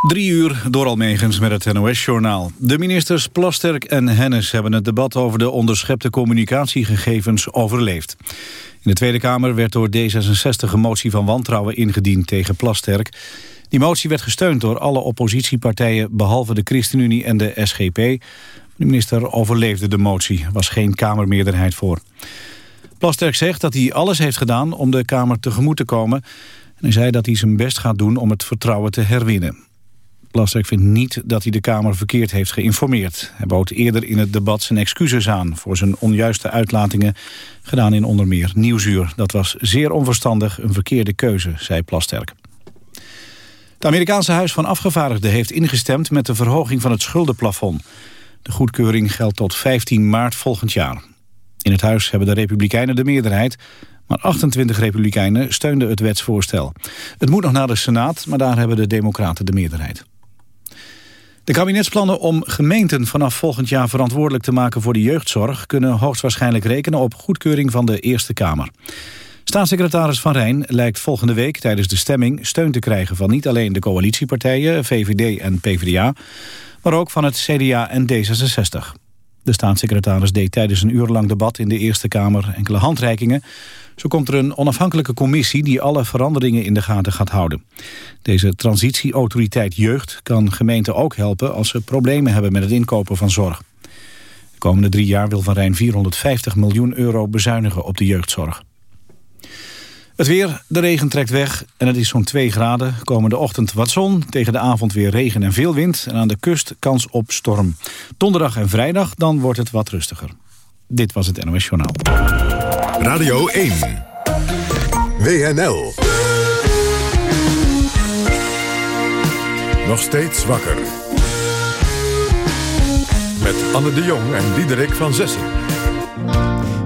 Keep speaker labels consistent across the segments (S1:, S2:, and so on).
S1: Drie uur door Almegens met het NOS-journaal. De ministers Plasterk en Hennis hebben het debat over de onderschepte communicatiegegevens overleefd. In de Tweede Kamer werd door D66 een motie van wantrouwen ingediend tegen Plasterk. Die motie werd gesteund door alle oppositiepartijen behalve de ChristenUnie en de SGP. De minister overleefde de motie, was geen Kamermeerderheid voor. Plasterk zegt dat hij alles heeft gedaan om de Kamer tegemoet te komen. En hij zei dat hij zijn best gaat doen om het vertrouwen te herwinnen. Plasterk vindt niet dat hij de Kamer verkeerd heeft geïnformeerd. Hij bood eerder in het debat zijn excuses aan... voor zijn onjuiste uitlatingen, gedaan in onder meer Nieuwsuur. Dat was zeer onverstandig, een verkeerde keuze, zei Plasterk. Het Amerikaanse Huis van Afgevaardigden heeft ingestemd... met de verhoging van het schuldenplafond. De goedkeuring geldt tot 15 maart volgend jaar. In het huis hebben de Republikeinen de meerderheid... maar 28 Republikeinen steunden het wetsvoorstel. Het moet nog naar de Senaat, maar daar hebben de Democraten de meerderheid. De kabinetsplannen om gemeenten vanaf volgend jaar verantwoordelijk te maken voor de jeugdzorg kunnen hoogstwaarschijnlijk rekenen op goedkeuring van de Eerste Kamer. Staatssecretaris Van Rijn lijkt volgende week tijdens de stemming steun te krijgen van niet alleen de coalitiepartijen, VVD en PvdA, maar ook van het CDA en D66. De staatssecretaris deed tijdens een uurlang debat in de Eerste Kamer enkele handreikingen zo komt er een onafhankelijke commissie die alle veranderingen in de gaten gaat houden. Deze transitieautoriteit jeugd kan gemeenten ook helpen als ze problemen hebben met het inkopen van zorg. De komende drie jaar wil Van Rijn 450 miljoen euro bezuinigen op de jeugdzorg. Het weer, de regen trekt weg en het is zo'n 2 graden. Komende ochtend wat zon, tegen de avond weer regen en veel wind... en aan de kust kans op storm. Donderdag en vrijdag, dan wordt het wat rustiger. Dit was het NOS Journaal.
S2: Radio 1. WNL. Nog steeds wakker. Met Anne de Jong en Diederik van Zessen.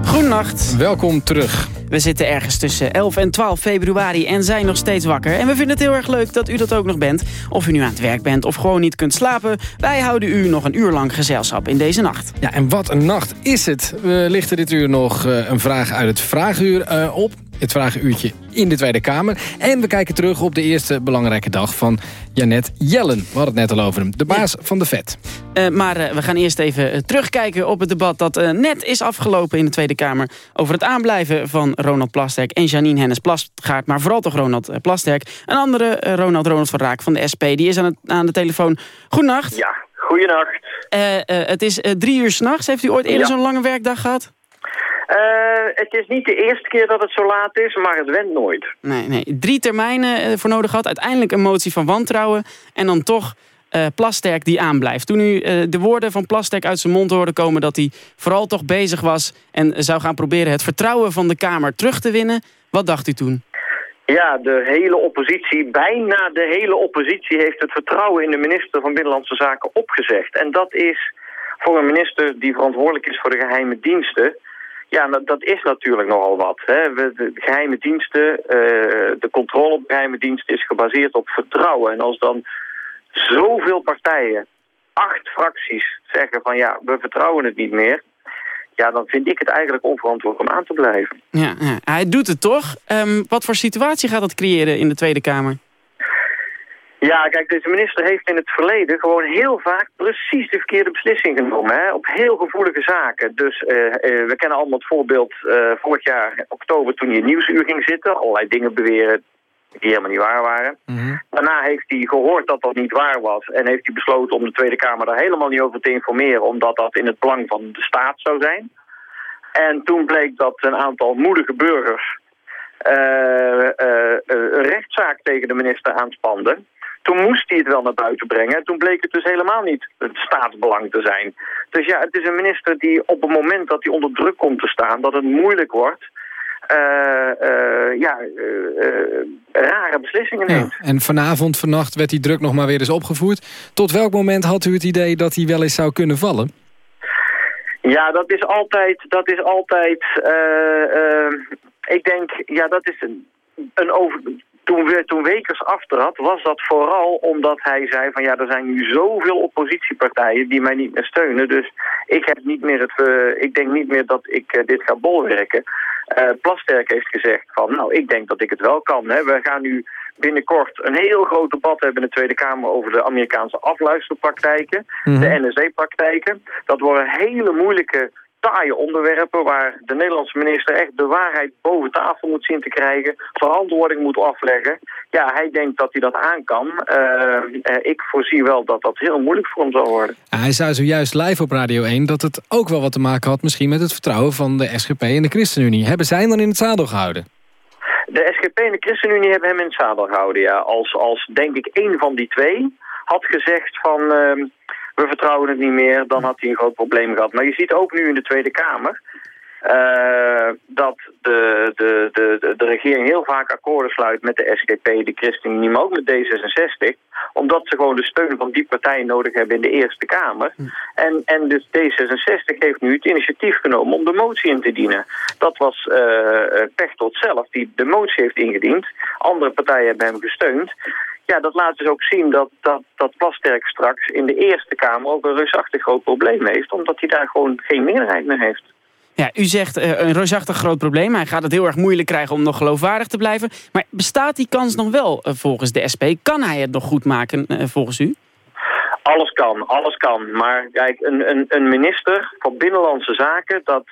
S3: Goedenacht.
S4: Welkom terug.
S3: We zitten ergens tussen 11 en 12 februari en zijn nog steeds wakker. En we vinden het heel erg leuk dat u dat ook nog bent. Of u nu aan het werk bent of gewoon niet kunt slapen. Wij houden u nog een uur lang gezelschap in deze nacht.
S4: Ja, en wat een nacht is het. We lichten dit uur nog eh, een vraag uit het Vraaguur eh, op het vragenuurtje in de Tweede Kamer. En we kijken terug op de eerste belangrijke dag van Janet Jellen. We hadden het net al over hem, de baas van de VET.
S3: Uh, maar uh, we gaan eerst even uh, terugkijken op het debat dat net is afgelopen in de Tweede Kamer... over het aanblijven van Ronald Plasterk en Janine Hennis Plasgaard... maar vooral toch Ronald Plasterk. Een andere Ronald Ronald van Raak van de SP, die is aan, het, aan de telefoon. Goedenacht.
S5: Ja, goedenacht.
S3: het is drie uur s'nachts. Heeft u ooit eerder ja. zo'n lange werkdag gehad?
S5: Uh, het is niet de eerste keer dat het zo laat is, maar het went nooit.
S3: Nee, nee. Drie termijnen uh, voor nodig had. Uiteindelijk een motie van wantrouwen. En dan toch uh, Plasterk die aanblijft. Toen u de woorden van Plasterk uit zijn mond hoorde komen... dat hij vooral toch bezig was en zou gaan proberen... het vertrouwen van de Kamer terug te winnen. Wat dacht u toen?
S5: Ja, de hele oppositie, bijna de hele oppositie... heeft het vertrouwen in de minister van Binnenlandse Zaken opgezegd. En dat is voor een minister die verantwoordelijk is voor de geheime diensten ja, dat, is natuurlijk nogal wat. Hè. Geheime diensten, uh, de controle op geheime diensten is gebaseerd op vertrouwen. En als dan zoveel partijen, acht fracties zeggen van ja, we vertrouwen het niet meer... ja, dan vind ik het eigenlijk onverantwoord om aan te blijven.
S3: Ja, hij doet het toch. Um, wat voor situatie gaat dat creëren in de Tweede Kamer?
S5: Ja, kijk, deze minister heeft in het verleden gewoon heel vaak precies de verkeerde beslissing genomen. Hè, op heel gevoelige zaken. Dus uh, uh, we kennen allemaal het voorbeeld uh, vorig jaar oktober toen hij in Nieuwsuur ging zitten. Allerlei dingen beweren die helemaal niet waar waren. Mm -hmm. Daarna heeft hij gehoord dat dat niet waar was. En heeft hij besloten om de Tweede Kamer daar helemaal niet over te informeren. Omdat dat in het belang van de staat zou zijn. En toen bleek dat een aantal moedige burgers... een rechtszaak tegen de minister aanspanden. Toen moest hij het wel naar buiten brengen. En toen bleek het dus helemaal niet het staatsbelang te zijn. Dus ja, het is een minister die op het moment dat hij onder druk komt te staan... dat het moeilijk wordt... Uh, uh, ja, uh, rare beslissingen neemt.
S4: Ja, en vanavond, vannacht werd die druk nog maar weer eens opgevoerd. Tot welk moment had u het idee dat hij wel eens zou kunnen vallen?
S5: Ja, dat is altijd... Dat is altijd ik denk, ja, dat is een, een over toen, we, toen Wekers aftrad, was dat vooral omdat hij zei van ja, er zijn nu zoveel oppositiepartijen die mij niet meer steunen. Dus ik, heb niet meer het, uh, ik denk niet meer dat ik uh, dit ga bolwerken. Uh, Plasterk heeft gezegd van nou, ik denk dat ik het wel kan. Hè. We gaan nu binnenkort een heel groot debat hebben in de Tweede Kamer over de Amerikaanse afluisterpraktijken,
S4: Mhm.
S5: de NSE-praktijken. Dat worden hele moeilijke taaie onderwerpen waar de Nederlandse minister echt de waarheid boven tafel moet zien te krijgen, verantwoording moet afleggen. Ja, hij denkt dat hij dat aan kan. Eh, eh, ik voorzie wel dat dat heel moeilijk voor hem zal worden.
S4: Hij zei zojuist live op Radio 1 dat het ook wel wat te maken had... misschien met het vertrouwen van de SGP en de ChristenUnie. Hebben zij hem dan in het zadel gehouden?
S5: De SGP en de ChristenUnie hebben hem in het zadel gehouden, ja. Als, als denk ik één van die twee had gezegd van... ehm, we vertrouwen het niet meer, dan had hij een groot probleem gehad. Maar je ziet ook nu in de Tweede Kamer... eh, dat de, de, de, de, de regering heel vaak akkoorden sluit met de SGP, de ChristenUnie, maar ook met D66. Omdat ze gewoon de steun van die partijen nodig hebben in de Eerste Kamer. En, en dus D66 heeft nu het initiatief genomen om de motie in te dienen. Dat was eh, Pechtold zelf die de motie heeft ingediend. Andere partijen hebben hem gesteund. Ja, dat laat dus ook zien dat, dat, dat Plasterk straks in de Eerste Kamer ook een reusachtig groot probleem heeft. Omdat hij daar gewoon geen meerderheid meer heeft.
S3: Ja, u zegt eh, een reusachtig groot probleem. Hij gaat het heel erg moeilijk krijgen om nog geloofwaardig te blijven. Maar bestaat die kans nog wel eh, volgens de SP? Kan hij het nog goed maken eh, volgens u?
S5: Alles kan, alles kan. Maar kijk, een, een, een minister van Binnenlandse Zaken, dat...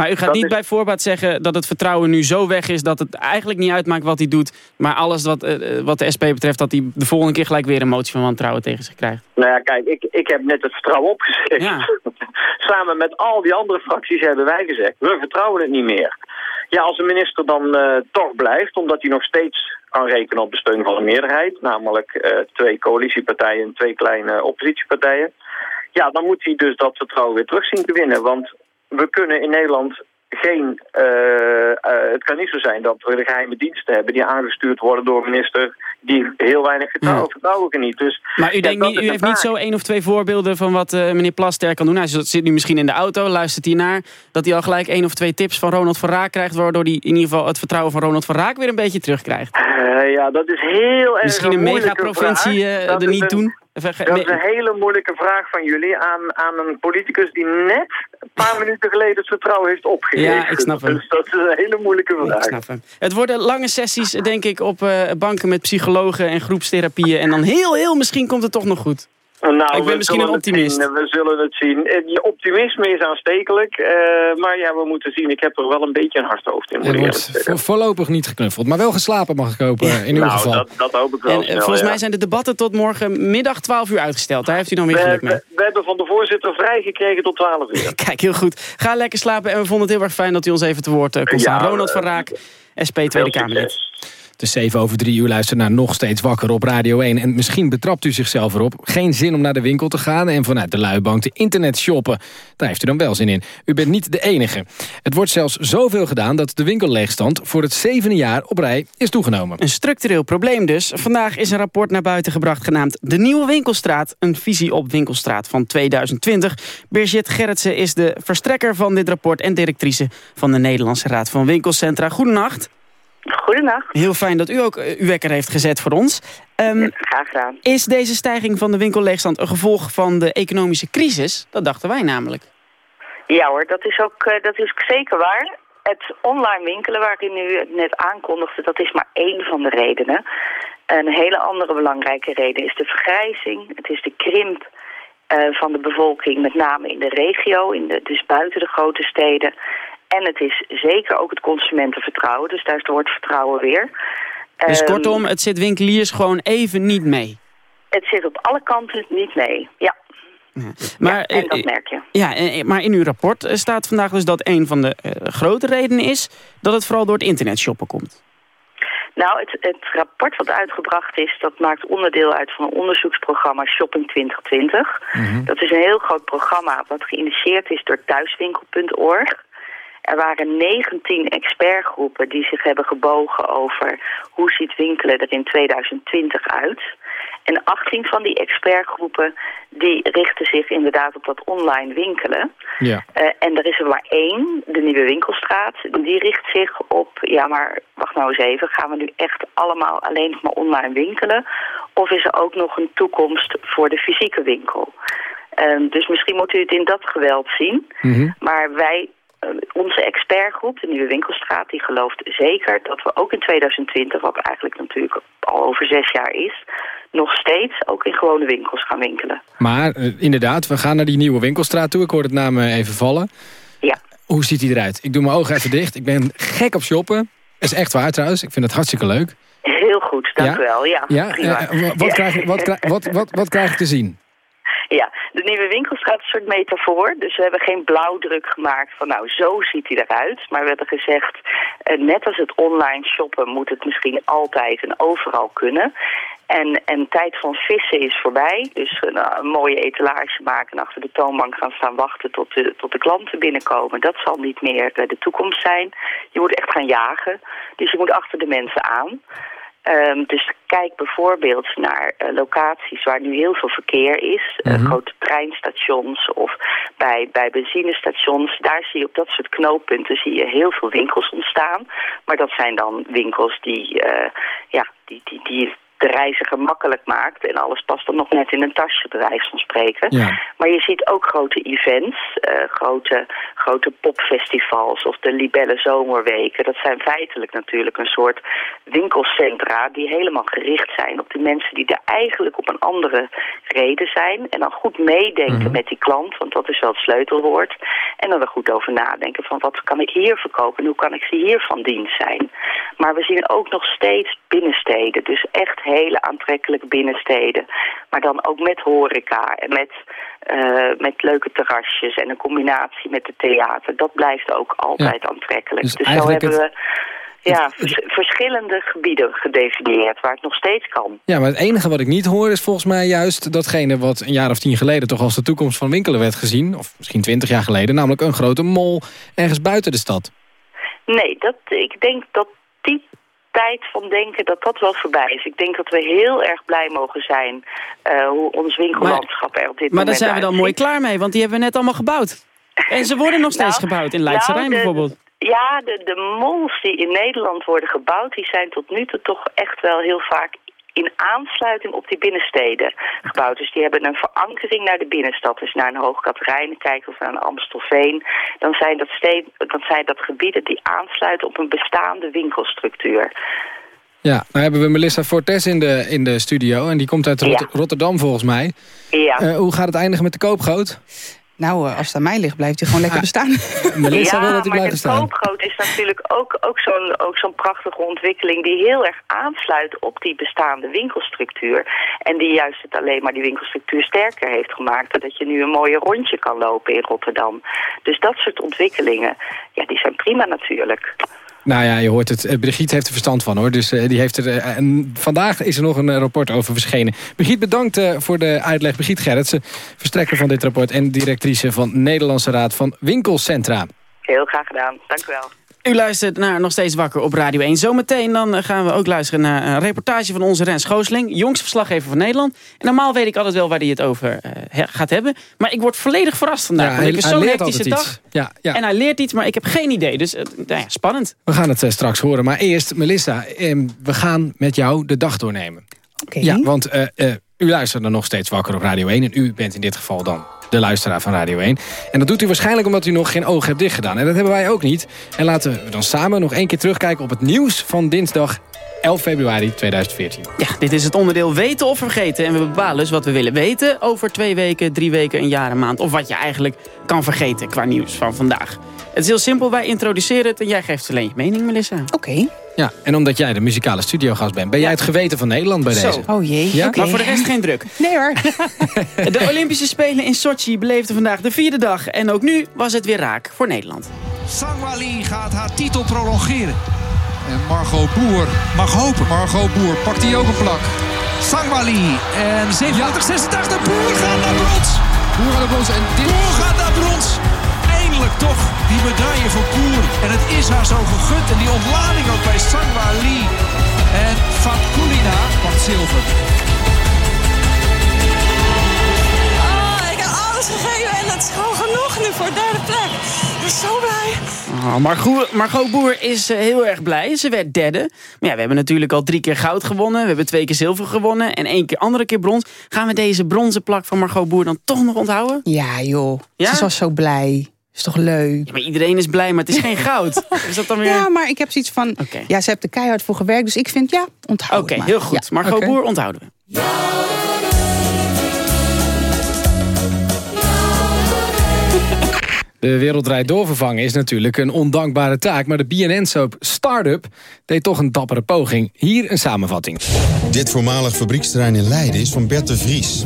S3: Maar u gaat
S5: Dat
S3: niet
S5: is-
S3: bij voorbaat zeggen dat het vertrouwen nu zo weg is... dat het eigenlijk niet uitmaakt wat hij doet. Maar alles wat, eh, eh, wat de SP betreft... dat hij de volgende keer gelijk weer een motie van wantrouwen tegen zich krijgt.
S5: Nou ja, kijk, ik, ik heb net het vertrouwen opgezegd.
S3: Ja.
S5: Samen met al die andere fracties hebben wij gezegd, we vertrouwen het niet meer. Ja, als een minister dan eh, toch blijft, omdat hij nog steeds kan rekenen op de steun van de meerderheid, namelijk twee coalitiepartijen en twee kleine oppositiepartijen, ja, dan moet hij dus dat vertrouwen weer terug zien te winnen. Want we kunnen in Nederland geen... eh, eh, het kan niet zo zijn dat we de geheime diensten hebben die aangestuurd worden door minister die heel weinig vertrouwen,
S3: Ja.
S5: vertrouwen geniet. Dus
S3: Maar u, denkt niet, u heeft niet zo één of twee voorbeelden van wat eh, meneer Plasterk kan doen. Hij zit nu misschien in de auto, luistert hij naar... dat hij al gelijk één of twee tips van Ronald van Raak krijgt... waardoor hij in ieder geval het vertrouwen van Ronald van Raak weer een beetje terugkrijgt.
S5: Ja, dat is heel erg
S3: Misschien een megaprovincie er niet
S5: een-
S3: doen.
S5: Dat is een hele moeilijke vraag van jullie aan, aan een politicus die net een paar minuten geleden het vertrouwen heeft opgegeven.
S3: Ja, ik snap hem.
S5: Dus dat is een hele moeilijke
S3: Ik
S5: vraag.
S3: snap hem. Het worden lange sessies, denk ik, op eh, banken met psychologen en groepstherapieën. En dan heel, heel misschien komt het toch nog goed.
S5: Nou,
S3: Ik ben misschien een optimist.
S5: zien. We zullen het zien. Eh, Je optimisme is aanstekelijk. eh, maar ja, we moeten zien. Ik heb er wel een beetje een hard hoofd in.
S4: Er wordt voorlopig niet geknuffeld, maar wel geslapen mag ik hopen in uw
S5: nou,
S4: geval.
S5: dat, dat hoop ik wel
S3: En eh,
S5: snel,
S3: volgens
S5: ja.
S3: mij zijn de debatten tot morgenmiddag 12 uur uitgesteld. Daar heeft u dan weer
S5: we,
S3: geluk mee.
S5: we, we hebben van de voorzitter vrijgekregen tot 12 uur.
S3: Kijk, heel goed. Ga lekker slapen. En we vonden het heel erg fijn dat u ons even te woord kon
S5: Ja,
S3: staan. Ronald van Raak, SP Tweede Kamerlid.
S4: Is 7 over 3 uur luistert naar Nog Steeds Wakker op Radio 1. En misschien betrapt u zichzelf erop. Geen zin om naar de winkel te gaan en vanuit de luibank te internet shoppen. Daar heeft u dan wel zin in. U bent niet de enige. Het wordt zelfs zoveel gedaan dat de winkelleegstand voor het zevende jaar op rij is toegenomen.
S3: Een structureel probleem dus. Vandaag is een rapport naar buiten gebracht genaamd De Nieuwe Winkelstraat. Een visie op Winkelstraat van 2020. Birgit Gerritsen is de verstrekker van dit rapport... en directrice van de Nederlandse Raad van Winkelcentra. Goedenacht.
S6: Goedenacht,
S3: Heel fijn dat u ook eh, uw wekker heeft gezet voor ons. Ehm,
S6: graag gedaan.
S3: is deze stijging van de winkelleegstand een gevolg van de economische crisis? Dat dachten wij namelijk.
S6: Ja hoor, dat is ook eh, dat is zeker waar. Het online winkelen waarin u het net aankondigde, dat is maar één van de redenen. Een hele andere belangrijke reden is de vergrijzing. Het is de krimp eh, van de bevolking, met name in de regio, in de, dus buiten de grote steden. En het is zeker ook het consumentenvertrouwen, dus daar is het woord vertrouwen weer.
S3: Dus
S6: Ehm,
S3: kortom, het zit winkeliers gewoon even niet mee.
S6: Het zit op alle kanten niet mee, ja.
S3: Maar,
S6: ja, en dat
S3: eh,
S6: merk je.
S3: Ja, eh, maar in uw rapport eh, staat vandaag dus dat een van de eh, grote redenen is... dat het vooral door het internet shoppen komt.
S6: Nou, het, het rapport wat uitgebracht is, dat maakt onderdeel uit van een onderzoeksprogramma Shopping 2020. Dat is een heel groot programma wat geïnitieerd is door thuiswinkel.org. Er waren 19 expertgroepen die zich hebben gebogen over hoe ziet winkelen er in 2020 uit. En 18 van die expertgroepen die richten zich inderdaad op dat online winkelen.
S4: Ja.
S6: Eh, en er is er maar één, de Nieuwe Winkelstraat. Die richt zich op, ja maar wacht nou eens even, gaan we nu echt allemaal alleen nog maar online winkelen? Of is er ook nog een toekomst voor de fysieke winkel? Ehm, dus misschien moet u het in dat geweld zien.
S4: Mhm.
S6: Maar wij onze expertgroep, de Nieuwe Winkelstraat, die gelooft zeker dat we ook in 2020, wat eigenlijk natuurlijk al over zes jaar is, nog steeds ook in gewone winkels gaan winkelen.
S4: Maar uh, inderdaad, we gaan naar die Nieuwe Winkelstraat toe. Ik hoor het naam even vallen.
S6: Ja.
S4: Hoe ziet die eruit? Ik doe mijn ogen even dicht. Ik ben gek op shoppen. is echt waar trouwens. Ik vind het hartstikke leuk.
S6: Heel goed, dank u wel. Ja,
S4: ja? Uh, wat, Krijg, wat, wat, wat, wat krijg ik te zien?
S6: Ja, de nieuwe winkelstraat is een soort metafoor. Dus we hebben geen blauwdruk gemaakt van nou zo ziet hij eruit. Maar we hebben gezegd, eh, net als het online shoppen moet het misschien altijd en overal kunnen. En, en tijd van vissen is voorbij. Dus een, eh, een, mooie etalage maken en achter de toonbank gaan staan wachten tot de, tot de klanten binnenkomen. Dat zal niet meer de toekomst zijn. Je moet echt gaan jagen. Dus je moet achter de mensen aan. Um, dus kijk bijvoorbeeld naar uh, locaties waar nu heel veel verkeer is. -hmm. uh, grote treinstations of bij, bij benzinestations. Daar zie je op dat soort knooppunten zie je heel veel winkels ontstaan. Maar dat zijn dan winkels die, uh, ja, die, die, die de reiziger makkelijk maakt. En alles past dan nog net in een tasje, bij wijze van spreken.
S4: Ja.
S6: Maar je ziet ook grote events, uh, grote, grote popfestivals of de Libelle Zomerweken. Dat zijn feitelijk natuurlijk een soort winkelcentra die helemaal gericht zijn op de mensen die er eigenlijk op een andere reden zijn. En dan goed meedenken mm -hmm. met die klant, want dat is wel het sleutelwoord. En dan er goed over nadenken van wat kan ik hier verkopen en hoe kan ik ze hier van dienst zijn. Maar we zien ook nog steeds binnensteden, dus echt hele aantrekkelijke binnensteden. Maar dan ook met horeca en met, uh, met leuke terrasjes en een combinatie met het theater. Dat blijft ook altijd ja. aantrekkelijk.
S4: Dus,
S6: dus zo hebben we ja, vers verschillende gebieden gedefinieerd waar het nog steeds kan.
S4: Ja, maar het enige wat ik niet hoor is volgens mij juist datgene wat een jaar of tien geleden toch als de toekomst van winkelen werd gezien. Of misschien twintig jaar geleden, namelijk een grote mol ergens buiten de stad.
S6: Nee, dat, ik denk dat die tijd van denken dat dat wel voorbij is. Ik denk dat we heel erg blij mogen zijn uh, hoe ons winkellandschap
S3: maar,
S6: er op dit
S3: maar
S6: moment
S3: daar zijn we dan mooi klaar mee, want die hebben we net allemaal gebouwd. En ze worden nog steeds
S6: Nou,
S3: gebouwd, in Leidse
S6: nou,
S3: Rijn
S6: de-
S3: bijvoorbeeld.
S6: Ja, de, de mols die in Nederland worden gebouwd... die zijn tot nu toe toch echt wel heel vaak in aansluiting op die binnensteden gebouwd. Dus die hebben een verankering naar de binnenstad. Dus naar een Hoogkaterijnen kijken of naar een Amstelveen. Dan zijn dat, steed, dan zijn dat gebieden die aansluiten op een bestaande winkelstructuur.
S4: Ja, nou hebben we Melissa Fortes in de, in de studio. En die komt uit Rot-
S6: Ja.
S4: Rotterdam volgens mij.
S6: Ja.
S4: Eh, hoe gaat het eindigen met de koopgoot?
S7: Nou, eh, als het aan mij ligt, blijft hij gewoon lekker
S4: Ah.
S7: bestaan.
S4: Melissa
S6: ja,
S4: wil dat hij
S6: maar
S4: blijft
S6: de
S4: staan.
S6: koopgoot is natuurlijk ook, ook zo'n ook zo'n prachtige ontwikkeling... die heel erg aansluit op die bestaande winkelstructuur. En die juist het alleen maar die winkelstructuur sterker heeft gemaakt... zodat je nu een mooie rondje kan lopen in Rotterdam. Dus dat soort ontwikkelingen, ja, die zijn prima natuurlijk.
S4: Nou ja, je hoort het. Eh, Brigitte heeft er verstand van hoor. Dus eh, die heeft er, eh, en vandaag is er nog een rapport over verschenen. Brigitte, bedankt voor de uitleg. Brigitte Gerritsen, verstrekker van dit rapport... en directrice van Nederlandse Raad van Winkelcentra.
S6: Heel graag gedaan, dank u wel.
S3: U luistert naar Nog Steeds Wakker op Radio 1. Zometeen dan eh, gaan we ook luisteren naar een reportage van onze Rens Goosling. Jongste verslaggever van Nederland. En normaal weet ik altijd wel waar hij het over eh, he- gaat hebben. Maar ik word volledig verrast vandaag.
S4: hij,
S3: ik heb zo'n hectische dag.
S4: Ja, ja.
S3: En hij leert iets, maar ik heb geen idee. Dus eh, nou ja, spannend.
S4: We gaan het straks horen. Maar eerst, Melissa, eh, we gaan met jou de dag doornemen.
S7: Oké.
S4: Ja, want u luistert er nog steeds wakker op Radio 1. En u bent in dit geval dan de luisteraar van Radio 1. En dat doet u waarschijnlijk omdat u nog geen ogen hebt dichtgedaan. En dat hebben wij ook niet. En laten we dan samen nog één keer terugkijken op het nieuws van dinsdag 11 februari 2014.
S3: Ja, dit is het onderdeel weten of vergeten. En we bepalen dus wat we willen weten over twee weken, drie weken, een jaar, een maand. Of wat je eigenlijk kan vergeten qua nieuws van vandaag. Het is heel simpel, wij introduceren het en jij geeft alleen je mening, Melissa.
S7: Oké.
S4: Ja, en omdat jij de muzikale studiogast bent... ben jij het geweten van Nederland bij
S3: Zo.
S4: deze.
S7: Oh jee.
S4: Ja?
S7: Oké.
S3: Maar voor de rest geen druk.
S7: Nee hoor.
S3: De Olympische Spelen in Sochi beleefden vandaag de vierde dag. En ook nu was het weer raak voor Nederland.
S8: Sangwali gaat haar titel prolongeren. En Margot Boer mag hopen. Margot Boer pakt hij ook een plak. Sangwali en 87, 86. Boer gaat naar brons. Boer gaat naar brons. En dit... Boer gaat naar brons. Eindelijk toch die medaille voor Boer. En het is haar zo gegund. En die ontlading ook bij Sangwali. En Fatkulina pakt zilver.
S9: Oh, ik heb alles gegeven en dat is gewoon genoeg nu voor derde plek. Ik ben zo blij.
S3: Oh, Margot, Margot Boer is eh, heel erg blij. Ze werd derde. Maar ja, we hebben natuurlijk al drie keer goud gewonnen. We hebben twee keer zilver gewonnen. En één keer andere keer brons. Gaan we deze bronzen plak van Margot Boer dan toch nog onthouden?
S7: Ja joh.
S3: Ja?
S7: Ze was zo blij. Is toch leuk?
S3: Ja, maar iedereen is blij, maar het is geen goud. Is dat dan weer...
S7: Ja, maar ik heb zoiets van... Ja, ze heeft er keihard voor gewerkt. Dus ik vind, ja, onthoud
S3: Oké,
S7: maar.
S3: heel goed.
S7: Ja.
S3: Margot. Boer onthouden we.
S4: De wereldrijd doorvervangen is natuurlijk een ondankbare taak... maar de BNN-soap Startup deed toch een dappere poging. Hier een samenvatting.
S10: Dit voormalig fabrieksterrein in Leiden is van Bert de Vries.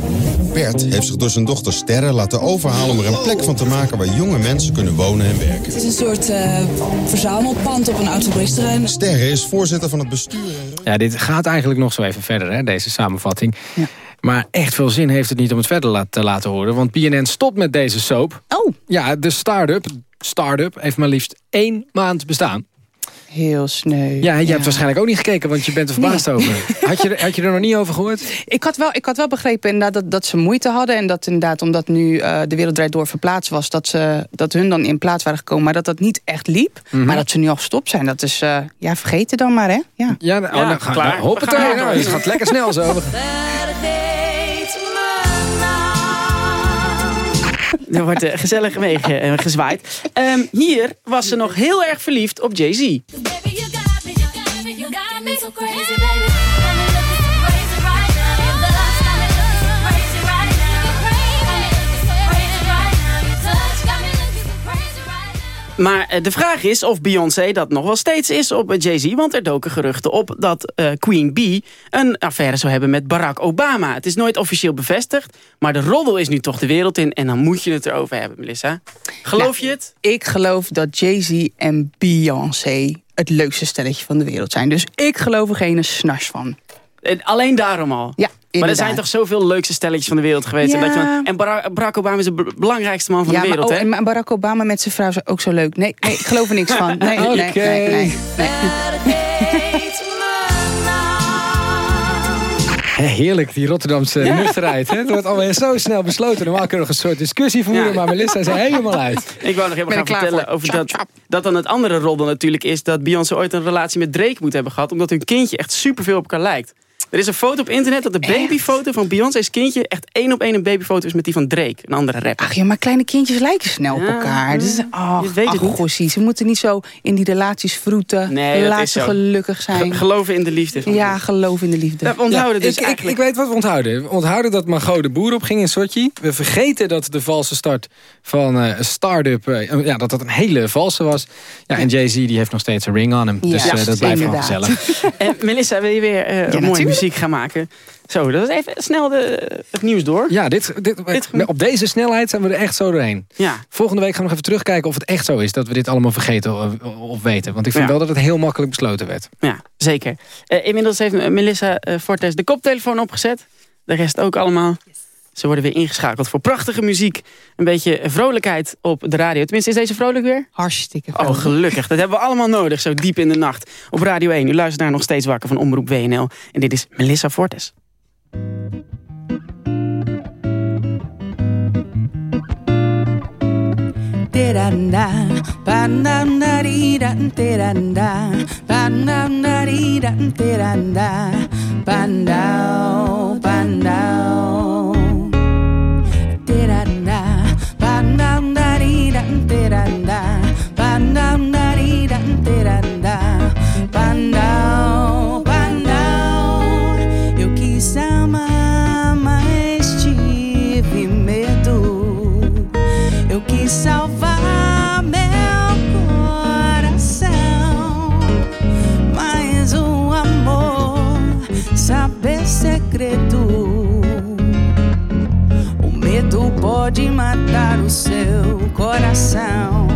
S10: Bert heeft zich door zijn dochter Sterre laten overhalen om er een plek van te maken waar jonge mensen kunnen wonen en werken.
S11: Het is een soort eh, verzamelpand op een oud fabrieksterrein.
S10: Sterre is voorzitter van het bestuur.
S4: Ja, dit gaat eigenlijk nog zo even verder, hè, deze samenvatting. Maar echt veel zin heeft het niet om het verder te laten horen. Want BNN stopt met deze soap.
S7: Oh,
S4: Ja, de start-up, start-up heeft maar liefst één maand bestaan.
S7: Heel sneu.
S4: Ja, je hebt waarschijnlijk ook niet gekeken, want je bent er verbaasd over. Had je, er- had je er nog niet over gehoord?
S7: Ik had wel, ik had wel begrepen inderdaad dat, dat ze moeite hadden. En dat inderdaad, omdat nu eh, de Wereldrijd door verplaatst was... Dat, ze, dat hun dan in plaats waren gekomen. Maar dat dat niet echt liep.
S4: Mhm.
S7: Maar dat ze nu al gestopt zijn. Dat is, eh, ja, vergeten dan maar, hè? Ja.
S4: Ja, oh, nou,
S3: klaar.
S4: nou, hoppatee,
S3: We gaan
S4: nou, het gaat lekker snel zo.
S3: Er wordt eh, gezellig mee eh, gezwaaid. Ehm, hier was ze nog heel erg verliefd op Jay-Z. Maar eh, de vraag is of Beyoncé dat nog wel steeds is op eh, Jay-Z. Want er doken geruchten op dat eh, Queen Bee een affaire zou hebben met Barack Obama. Het is nooit officieel bevestigd. Maar de roddel is nu toch de wereld in. En dan moet je het erover hebben, Melissa. Geloof je het?
S7: Ik geloof dat Jay-Z en Beyoncé het leukste stelletje van de wereld zijn. Dus ik geloof er geen snars van.
S3: Eh, Alleen daarom al.
S7: Ja,
S3: Maar er zijn toch zoveel leukste stelletjes van de wereld geweest. En,
S7: Ja.
S3: dat je, en Barack, Obama is de belangrijkste man van
S7: ja,
S3: de wereld.
S7: maar, oh,
S3: hè?
S7: en Barack Obama met zijn vrouw is ook zo leuk. Nee, nee, ik geloof er niks van. Nee, nee, nee,
S4: Oké.
S7: nee, nee, nee.
S4: Hé, Heerlijk, die Rotterdamse nuchterheid. Hè? Het wordt alweer zo snel besloten. Normaal kunnen we nog een soort discussie voeren,
S3: Ja.
S4: maar Melissa is er helemaal uit.
S3: Ik wou nog even gaan vertellen
S7: voor.
S3: over
S7: Chop,
S3: dat, dat dan het andere roddel natuurlijk is... dat Beyoncé ooit een relatie met Drake moet hebben gehad... omdat hun kindje echt superveel op elkaar lijkt. Er is een foto op internet dat de babyfoto van Beyoncé's kindje... echt één op één een babyfoto is met die van Drake, een andere rapper.
S7: Ach ja, maar kleine kindjes lijken snel op
S3: Ja,
S7: elkaar. Dus,
S3: je
S7: ach,
S3: weet het
S7: ach,
S3: niet.
S7: gossie, ze moeten niet zo in die relaties vroeten.
S3: Nee, dat
S7: ze gelukkig zijn.
S3: Ge- Geloven in de liefde.
S7: Ja, geloof in de liefde.
S3: Ja, we onthouden dus
S4: ik, ik,
S3: eigenlijk...
S4: ik weet wat we onthouden. We onthouden dat Margot de Boer opging in Sochi. We vergeten dat de valse start van eh, een start-up... eh, ja, dat dat een hele valse was. Ja, en Jay-Z die heeft nog steeds een ring aan hem.
S7: Ja,
S4: dus eh, dat blijft gewoon gezellig.
S3: En Melissa, wil je weer mooie
S7: natuurlijk.
S3: Muziek gaan maken? Zo, dat is even snel de, het nieuws door.
S4: Ja, dit, dit,
S3: Dit-
S4: op deze snelheid zijn we er echt zo doorheen.
S3: Ja.
S4: Volgende week gaan we nog even terugkijken of het echt zo is... dat we dit allemaal vergeten of, weten. Want ik vind
S3: Ja.
S4: wel dat het heel makkelijk besloten werd.
S3: Ja, zeker. Eh, inmiddels heeft Melissa eh, Fortes de koptelefoon opgezet. De rest ook allemaal. Ze worden weer ingeschakeld voor prachtige muziek. Een beetje vrolijkheid op de radio. Tenminste, is deze vrolijk weer?
S7: Hartstikke
S3: Oh, gelukkig. Dat hebben we allemaal nodig, zo diep in de nacht. Op Radio 1. U luistert naar Nog Steeds Wakker van Omroep WNL. En dit is Melissa Fortes.
S11: Tiranda, pandao, pandao. Pandanarira, tiranda, pandanarira, tiranda, pandao, pandao. Eu quis amar, mas tive medo. Eu quis salvar meu coração, mas o amor sabe segredo. O medo pode matar o seu coração.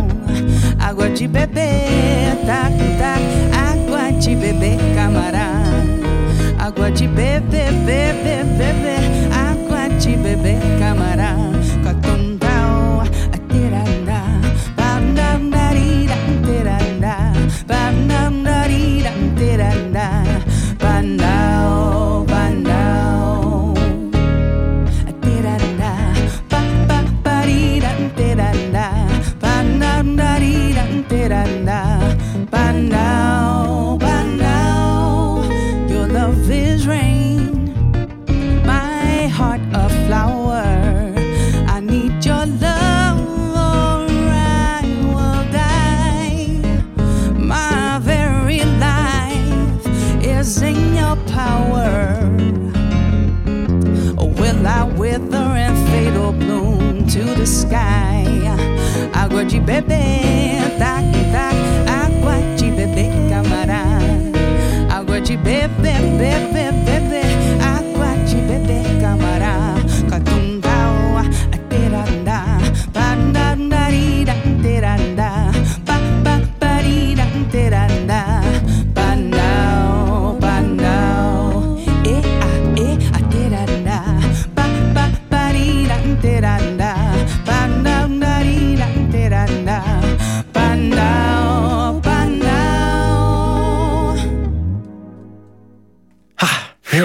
S11: Água de beber, tac, tac, água de beber, camarada. Água de beber, beber, beber,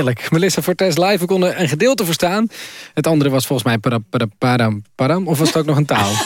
S4: Heerlijk. Melissa Fortes live. We konden een gedeelte verstaan. Het andere was volgens mij para, para, param, param. Of was het ook nog een taal?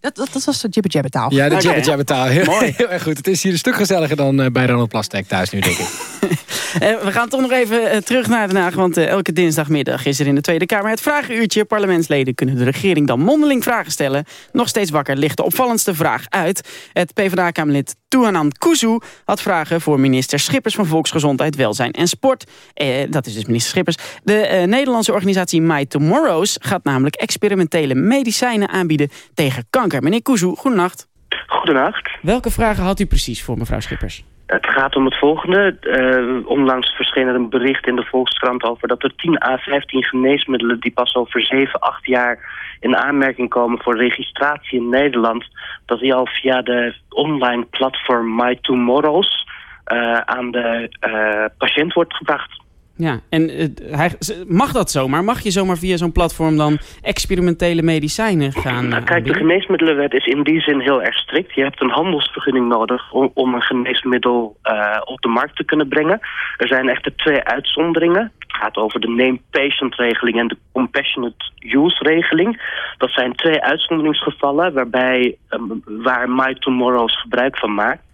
S12: Dat, dat, dat was de jibber jabber taal.
S4: Ja, de jabber taal. Heel,
S3: Mooi.
S4: heel erg goed. Het is hier een stuk gezelliger dan eh, bij Ronald Plastek thuis nu, denk ik.
S3: Eh, we gaan toch nog even eh, terug naar Den Haag. Want eh, elke dinsdagmiddag is er in de Tweede Kamer het vragenuurtje. Parlementsleden kunnen de regering dan mondeling vragen stellen. Nog steeds wakker ligt de opvallendste vraag uit. Het PvdA-Kamerlid Touanan Kuzu had vragen voor minister Schippers van Volksgezondheid, Welzijn en Sport. Eh, dat is dus minister Schippers. De eh, Nederlandse organisatie My Tomorrows gaat namelijk experimentele medicijnen aanbieden tegen kanker. Meneer Kuzu, goedenacht.
S13: Goedenacht.
S3: Welke vragen had u precies voor mevrouw Schippers?
S13: Het gaat om het volgende. Eh, onlangs verscheen er een bericht in de Volkskrant over dat er 10 à 15 geneesmiddelen die pas over 7, 8 jaar in aanmerking komen voor registratie in Nederland, dat die al via de online platform My Tomorrows eh, aan de eh, patiënt wordt gebracht.
S3: Ja, en eh, hij, mag dat zomaar? Mag je zomaar via zo'n platform dan experimentele medicijnen gaan
S13: Nou,
S3: eh,
S13: kijk, de geneesmiddelenwet is in die zin heel erg strikt. Je hebt een handelsvergunning nodig om, om een geneesmiddel eh, op de markt te kunnen brengen. Er zijn echter twee uitzonderingen. Het gaat over de name patient regeling en de compassionate use regeling. Dat zijn twee uitzonderingsgevallen waarbij, eh, waar My Tomorrow's gebruik van maakt.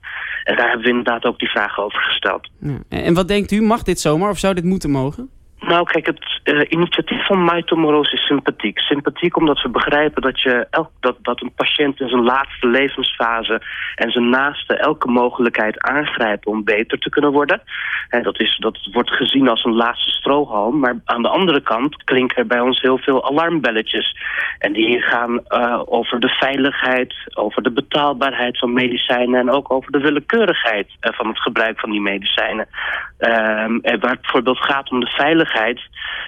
S13: En daar hebben we inderdaad ook die vragen over gesteld.
S3: En wat denkt u, mag dit zomaar of zou dit moeten mogen?
S13: Nou, kijk, het eh, initiatief van My Tomorrows is sympathiek. Sympathiek omdat we begrijpen dat, je elk, dat, dat een patiënt in zijn laatste levensfase en zijn naaste elke mogelijkheid aangrijpen om beter te kunnen worden. En dat, is, dat wordt gezien als een laatste strohalm. Maar aan de andere kant klinken er bij ons heel veel alarmbelletjes. En die gaan eh, over de veiligheid, over de betaalbaarheid van medicijnen en ook over de willekeurigheid eh, van het gebruik van die medicijnen. Ehm, en waar het bijvoorbeeld gaat om de veiligheid.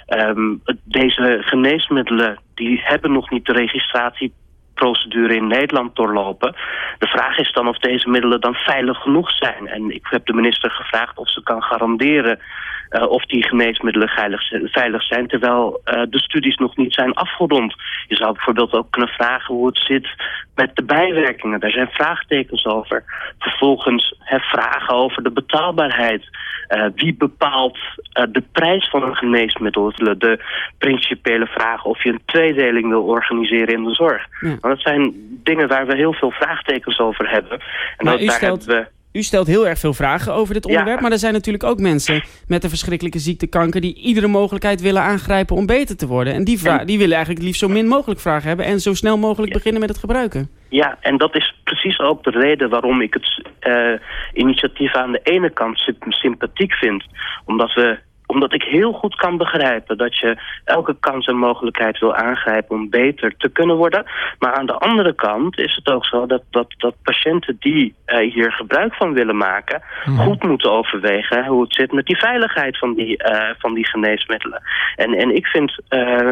S13: Ehm, deze geneesmiddelen die hebben nog niet de registratieprocedure in Nederland doorlopen. De vraag is dan of deze middelen dan veilig genoeg zijn. En ik heb de minister gevraagd of ze kan garanderen eh, of die geneesmiddelen veilig, veilig zijn, terwijl eh, de studies nog niet zijn afgerond. Je zou bijvoorbeeld ook kunnen vragen hoe het zit met de bijwerkingen. Daar zijn vraagtekens over. Vervolgens hè, vragen over de betaalbaarheid. Eh, wie bepaalt de prijs van een geneesmiddel? De, principiële vraag of je een tweedeling wil organiseren in de zorg.
S3: Ja.
S13: Want dat zijn dingen waar we heel veel vraagtekens over hebben. En dat,
S3: u
S13: daar
S3: stelt-
S13: hebben we...
S3: U stelt heel erg veel vragen over dit onderwerp,
S13: Ja.
S3: maar er zijn natuurlijk ook mensen met een verschrikkelijke ziekte kanker die iedere mogelijkheid willen aangrijpen om beter te worden. En die, vra- die willen eigenlijk het liefst zo min mogelijk vragen hebben en zo snel mogelijk beginnen met het gebruiken.
S13: Ja, en dat is precies ook de reden waarom ik het eh, initiatief aan de ene kant symp- sympathiek vind. Omdat we omdat ik heel goed kan begrijpen dat je elke kans en mogelijkheid wil aangrijpen om beter te kunnen worden. Maar aan de andere kant is het ook zo dat, dat, dat patiënten die eh, hier gebruik van willen maken, goed moeten overwegen hoe het zit met die veiligheid van die, eh, van die geneesmiddelen. En, en ik vind eh,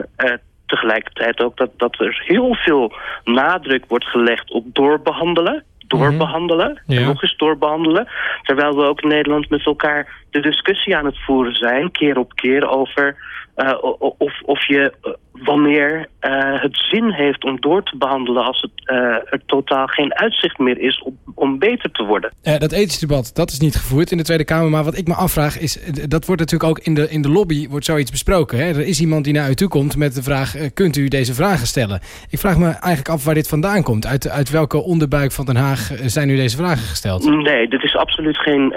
S13: tegelijkertijd ook dat, dat er heel veel nadruk wordt gelegd op doorbehandelen. Doorbehandelen,
S14: Ja.
S13: en nog eens doorbehandelen. Terwijl we ook in Nederland met elkaar de discussie aan het voeren zijn, keer op keer, over eh, of, of je eh, wanneer eh, het zin heeft om door te behandelen als het, eh, er totaal geen uitzicht meer is om, om beter te worden.
S4: Eh, dat ethische debat, dat is niet gevoerd in de Tweede Kamer. Maar wat ik me afvraag is, dat wordt natuurlijk ook in de, in de lobby wordt zoiets besproken. Hè? Er is iemand die naar u toe komt met de vraag, kunt u deze vragen stellen? Ik vraag me eigenlijk af waar dit vandaan komt. Uit, uit welke onderbuik van Den Haag zijn u deze vragen gesteld?
S13: Nee, dit is absoluut geen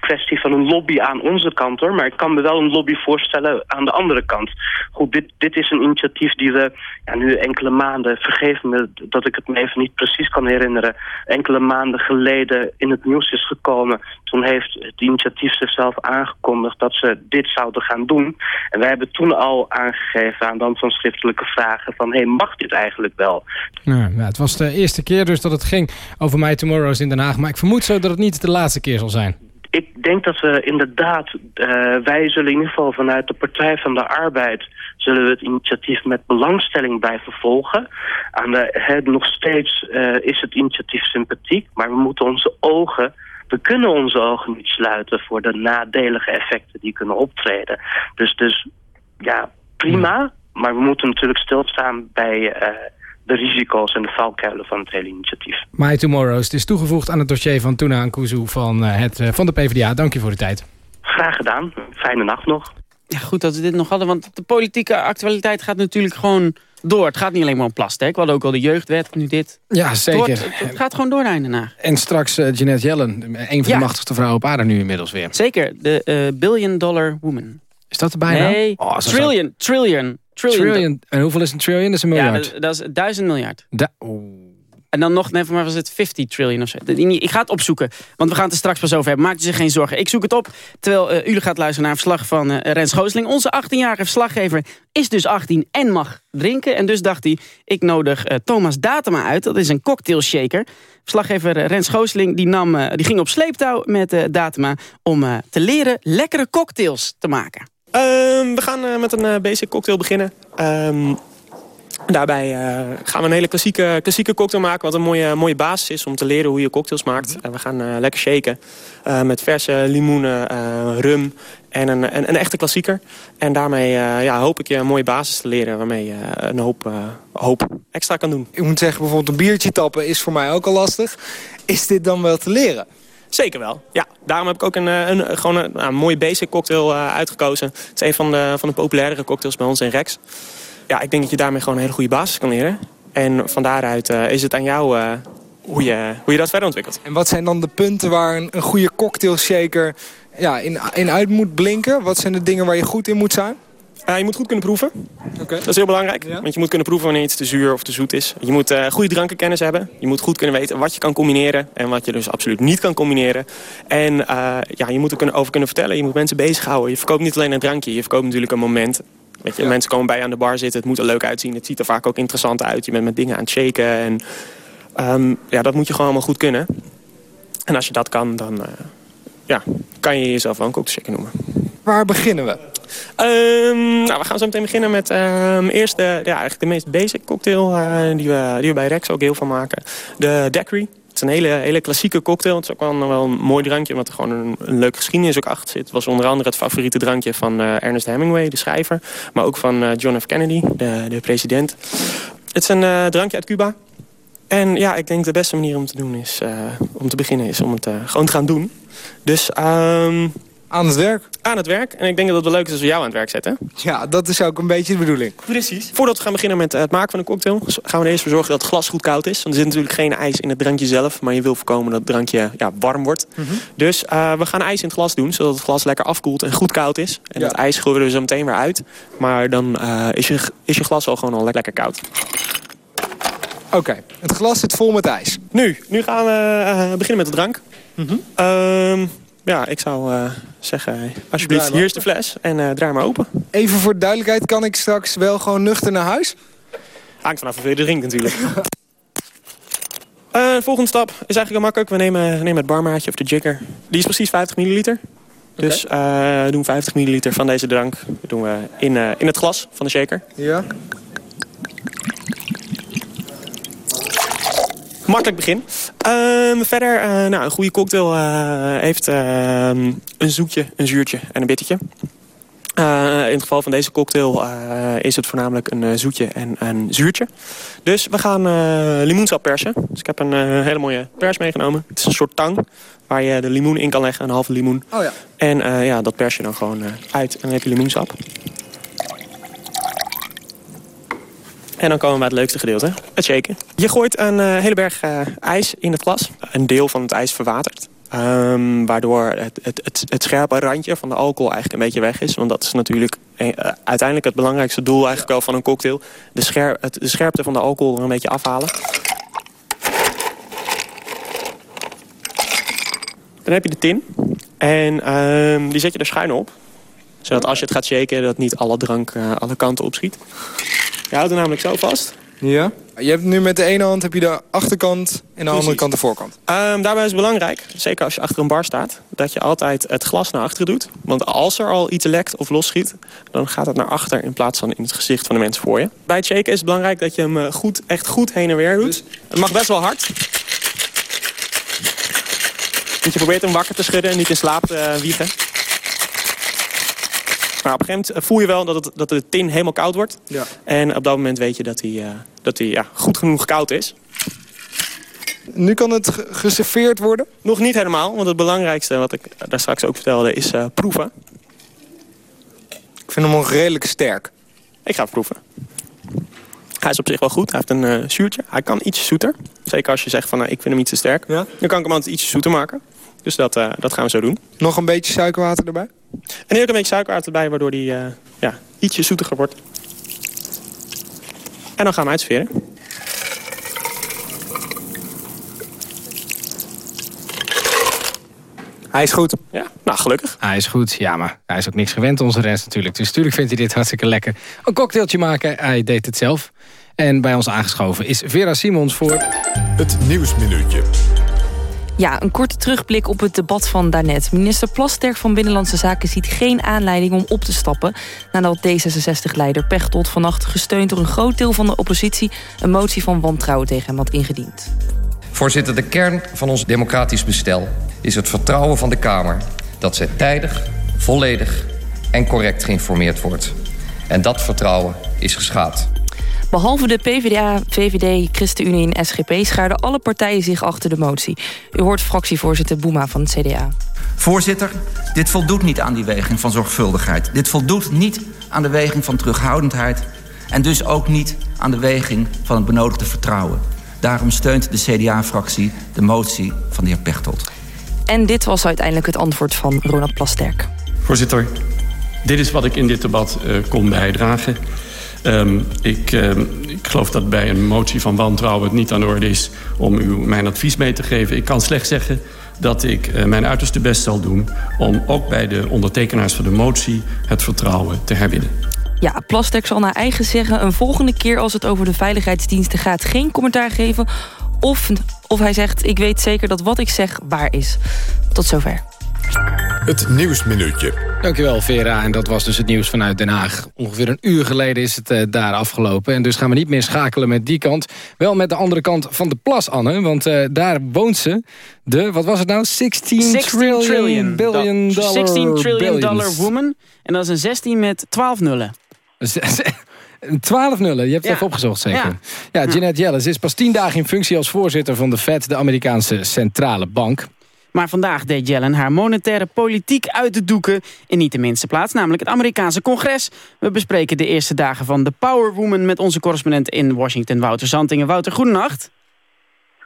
S13: kwestie kwestie van een lobby aan onze kant hoor. Maar ik kan me wel een lobby voorstellen aan de andere kant. Goed, dit, dit is een initiatief die we ja, nu enkele maanden, vergeef me dat ik het me even niet precies kan herinneren, enkele maanden geleden in het nieuws is gekomen. Toen heeft het initiatief zichzelf aangekondigd dat ze dit zouden gaan doen. En wij hebben toen al aangegeven aan dan van schriftelijke vragen van, hé, hey, mag dit eigenlijk wel?
S4: Nou, ja, het was de eerste keer dus dat het ging over My Tomorrow's in Den Haag. Maar ik vermoed zo dat het niet de laatste keer zal zijn.
S13: Ik denk dat we inderdaad, uh, wij zullen in ieder geval vanuit de Partij van de Arbeid... zullen we het initiatief met belangstelling blijven volgen. Aan de, he, nog steeds uh, is het initiatief sympathiek, maar we moeten onze ogen... We kunnen onze ogen niet sluiten voor de nadelige effecten die kunnen optreden. Dus, dus ja, prima. Maar we moeten natuurlijk stilstaan bij uh, de risico's en de valkuilen van het hele initiatief.
S4: My Tomorrow's, het is toegevoegd aan het dossier van Tuna Nkuzu van, het, van de PvdA. Dank je voor de tijd.
S13: Graag gedaan. Fijne nacht nog.
S3: Ja, goed dat we dit nog hadden, want de politieke actualiteit gaat natuurlijk gewoon door. Het gaat niet alleen maar om Plasterk. We hadden ook al de jeugdwet, nu dit.
S4: Ja, zeker.
S3: Het, wordt, het gaat gewoon door naar.
S4: En straks uh, Jeanette Yellen, een van ja. de machtigste vrouwen op aarde nu inmiddels weer.
S3: Zeker, de uh, billion dollar woman.
S4: Is dat bijnaam?
S3: Nee, oh, trillion, trillion.
S4: Trillion. trillion. En hoeveel is een trillion? Dat is een miljard.
S3: Ja, dat, dat is duizend miljard.
S4: Da oh.
S3: En dan nog, nee, maar was het 50 trillion of zo. Ik ga het opzoeken, want we gaan het er straks pas over hebben. Maak je zich geen zorgen. Ik zoek het op, terwijl uh, u gaat luisteren naar een verslag van uh, Rens Goosling. Onze 18-jarige verslaggever is dus 18 en mag drinken. En dus dacht hij, ik nodig uh, Thomas Datema uit. Dat is een cocktailshaker. Verslaggever Rens Goosling die nam, die ging op sleeptouw met Datema... om te leren lekkere cocktails te maken.
S14: Um, we gaan met een basic cocktail beginnen. Daarbij uh, gaan we een hele klassieke, klassieke cocktail maken... wat een mooie, mooie basis is om te leren hoe je cocktails maakt. En we gaan lekker shaken met verse limoenen, rum en een, een, een, echte klassieker. En daarmee ja, hoop ik je een mooie basis te leren... waarmee je een hoop, hoop extra kan doen.
S15: Ik moet zeggen, bijvoorbeeld een biertje tappen is voor mij ook al lastig. Is dit dan wel te leren?
S14: Zeker wel, ja. Daarom heb ik ook een, een, gewoon een, een mooie basic cocktail uh, uitgekozen. Het is een van de, van de populairdere cocktails bij ons in Rex. Ja, ik denk dat je daarmee gewoon een hele goede basis kan leren. En van daaruit uh, is het aan jou uh, hoe, je, hoe je dat verder ontwikkelt.
S15: En wat zijn dan de punten waar een, een goede cocktailshaker ja, in, in uit moet blinken? Wat zijn de dingen waar je goed in moet zijn?
S14: Uh, je moet goed kunnen proeven. Okay. Dat is heel belangrijk. Ja? Want je moet kunnen proeven wanneer iets te zuur of te zoet is. Je moet uh, goede drankenkennis hebben. Je moet goed kunnen weten wat je kan combineren. En wat je dus absoluut niet kan combineren. En uh, ja, je moet er over kunnen vertellen. Je moet mensen bezighouden. Je verkoopt niet alleen een drankje. Je verkoopt natuurlijk een moment. Weet je, ja. Mensen komen bij je aan de bar zitten. Het moet er leuk uitzien. Het ziet er vaak ook interessant uit. Je bent met dingen aan het shaken. En um, ja, dat moet je gewoon allemaal goed kunnen. En als je dat kan, dan ja, kan je jezelf wel een cocktailshaker noemen.
S15: Waar beginnen we?
S14: Um, nou, we gaan zo meteen beginnen met um, eerst de, ja, eigenlijk de meest basic cocktail uh, die, we, die we bij Rex ook heel veel maken. De daiquiri. Het is een hele, hele klassieke cocktail. Het is ook wel, wel een mooi drankje, omdat er gewoon een, een leuke geschiedenis ook achter zit. Het was onder andere het favoriete drankje van uh, Ernest Hemingway, de schrijver. Maar ook van uh, John F. Kennedy, de, de president. Het is een uh, drankje uit Cuba. En ja, ik denk de beste manier om te doen is, om te beginnen, is om het gewoon te gaan doen. Dus um,
S15: aan het werk?
S14: Aan het werk. En ik denk dat het wel leuk is als we jou aan het werk zetten.
S15: Ja, dat is ook een beetje de bedoeling.
S14: Precies. Voordat we gaan beginnen met het maken van een cocktail... gaan we eerst voor zorgen dat het glas goed koud is. Want er zit natuurlijk geen ijs in het drankje zelf... maar je wil voorkomen dat het drankje ja, warm wordt. Mm -hmm. Dus uh, we gaan ijs in het glas doen... zodat het glas lekker afkoelt en goed koud is. En ja. dat ijs gooien we zo meteen weer uit. Maar dan uh, is, je, is je glas al gewoon al lekker koud.
S15: Oké, okay. het glas zit vol met ijs.
S14: Nu, nu gaan we uh, beginnen met de drank. Mm -hmm. Ja, ik zou uh, zeggen, alsjeblieft, hier is de fles en uh, draai maar open.
S15: Even voor de duidelijkheid, kan ik straks wel gewoon nuchter naar huis?
S14: Hangt vanaf hoeveel je drinkt natuurlijk. uh, de volgende stap is eigenlijk heel makkelijk. We nemen, nemen het barmaatje of de jigger. Die is precies 50 milliliter. Okay. Dus we doen 50 milliliter van deze drank doen we in, in het glas van de shaker.
S15: Ja.
S14: Makkelijk begin. Uh, verder, uh, nou, een goede cocktail uh, heeft een zoetje, een zuurtje en een bittertje. in het geval van deze cocktail is het voornamelijk een zoetje en een zuurtje. Dus we gaan limoensap persen. Dus ik heb een hele mooie pers meegenomen. Het is een soort tang waar je de limoen in kan leggen, een halve limoen.
S15: Oh ja.
S14: En ja, dat pers je dan gewoon uit en dan heb je limoensap. En dan komen we bij het leukste gedeelte, het shaken. Je gooit een uh, hele berg uh, ijs in het glas. Een deel van het ijs verwatert. Ehm, waardoor het, het, het, het scherpe randje van de alcohol eigenlijk een beetje weg is. Want dat is natuurlijk eh, uiteindelijk het belangrijkste doel eigenlijk wel van een cocktail. De, scher, het, de scherpte van de alcohol er een beetje afhalen. Dan heb je de tin. En ehm, die zet je er schuin op. Zodat als je het gaat shaken, dat niet alle drank eh, alle kanten opschiet. Je houdt er namelijk zo vast.
S15: Ja. Je hebt nu met de ene hand heb je de achterkant en de andere kant de voorkant.
S14: Ehm, daarbij is het belangrijk, zeker als je achter een bar staat... dat je altijd het glas naar achteren doet. Want als er al iets lekt of losschiet... dan gaat het naar achter in plaats van in het gezicht van de mensen voor je. Bij het shaken is het belangrijk dat je hem eh, goed, echt goed heen en weer doet. Het mag best wel hard. Want je probeert hem wakker te schudden en niet in slaap te eh, wiegen. Maar op een gegeven moment voel je wel dat, het, dat de tin helemaal koud wordt.
S15: Ja.
S14: En op dat moment weet je dat hij, uh, dat hij ja, goed genoeg koud is.
S15: Nu kan het ge- geserveerd worden?
S14: Nog niet helemaal, want het belangrijkste wat ik daar straks ook vertelde is uh, proeven.
S15: Ik vind hem nog redelijk sterk.
S14: Ik ga proeven. Hij is op zich wel goed. Hij heeft een uh, zuurtje. Hij kan iets zoeter. Zeker als je zegt van ik vind hem iets te sterk.
S15: Ja?
S14: Dan kan ik hem altijd iets zoeter maken. Dus dat, uh, dat gaan we zo doen.
S15: Nog een beetje suikerwater erbij?
S14: En heel een beetje suikerwater erbij, waardoor die uh, ja, ietsje zoetiger wordt. En dan gaan we uitsferen.
S15: Hij is goed.
S14: Ja, nou gelukkig.
S4: Hij is goed, ja, maar hij is ook niks gewend, onze rest natuurlijk. Dus natuurlijk vindt hij dit hartstikke lekker. Een cocktailtje maken, hij deed het zelf. En bij ons aangeschoven is Vera Simons voor...
S2: Het Nieuwsminuutje.
S16: Ja, een korte terugblik op het debat van daarnet. Minister Plasterk van Binnenlandse Zaken ziet geen aanleiding om op te stappen... nadat D66-leider Pechtold vannacht gesteund door een groot deel van de oppositie... een motie van wantrouwen tegen hem had ingediend.
S17: Voorzitter, de kern van ons democratisch bestel is het vertrouwen van de Kamer... dat zij tijdig, volledig en correct geïnformeerd wordt. En dat vertrouwen is geschaad.
S16: Behalve de PvdA, VVD, ChristenUnie en SGP... schaarden alle partijen zich achter de motie. U hoort fractievoorzitter Boema van het CDA.
S18: Voorzitter, dit voldoet niet aan die weging van zorgvuldigheid. Dit voldoet niet aan de weging van terughoudendheid... en dus ook niet aan de weging van het benodigde vertrouwen. Daarom steunt de CDA-fractie de motie van de heer Pechtold.
S16: En dit was uiteindelijk het antwoord van Ronald Plasterk.
S19: Voorzitter, dit is wat ik in dit debat uh, kon bijdragen... Um, ik, uh, ik geloof dat bij een motie van wantrouwen het niet aan de orde is om u mijn advies mee te geven. Ik kan slechts zeggen dat ik uh, mijn uiterste best zal doen om ook bij de ondertekenaars van de motie het vertrouwen te herwinnen.
S16: Ja, Plasterk zal naar eigen zeggen een volgende keer als het over de veiligheidsdiensten gaat geen commentaar geven. Of, of hij zegt ik weet zeker dat wat ik zeg waar is. Tot zover.
S2: Het Nieuwsminuutje.
S4: Dankjewel Vera. En dat was dus het nieuws vanuit Den Haag. Ongeveer een uur geleden is het uh, daar afgelopen. En dus gaan we niet meer schakelen met die kant. Wel met de andere kant van de plas, Anne. Want uh, daar woont ze. De, wat was het nou? 16,
S3: 16
S4: trillion,
S3: trillion
S4: billion dollar
S3: 16 trillion
S4: billions.
S3: dollar woman. En dat is een 16 met 12 nullen.
S4: 12 nullen, je hebt het
S3: Ja.
S4: even opgezocht zeker.
S3: Ja.
S4: Ja, Jeanette Yellen is pas 10 dagen in functie als voorzitter van de Fed, de Amerikaanse centrale bank.
S3: Maar vandaag deed Yellen haar monetaire politiek uit de doeken... in niet de minste plaats, namelijk het Amerikaanse congres. We bespreken de eerste dagen van de Power Woman... met onze correspondent in Washington, Wouter Zantingen. Wouter, goedenacht.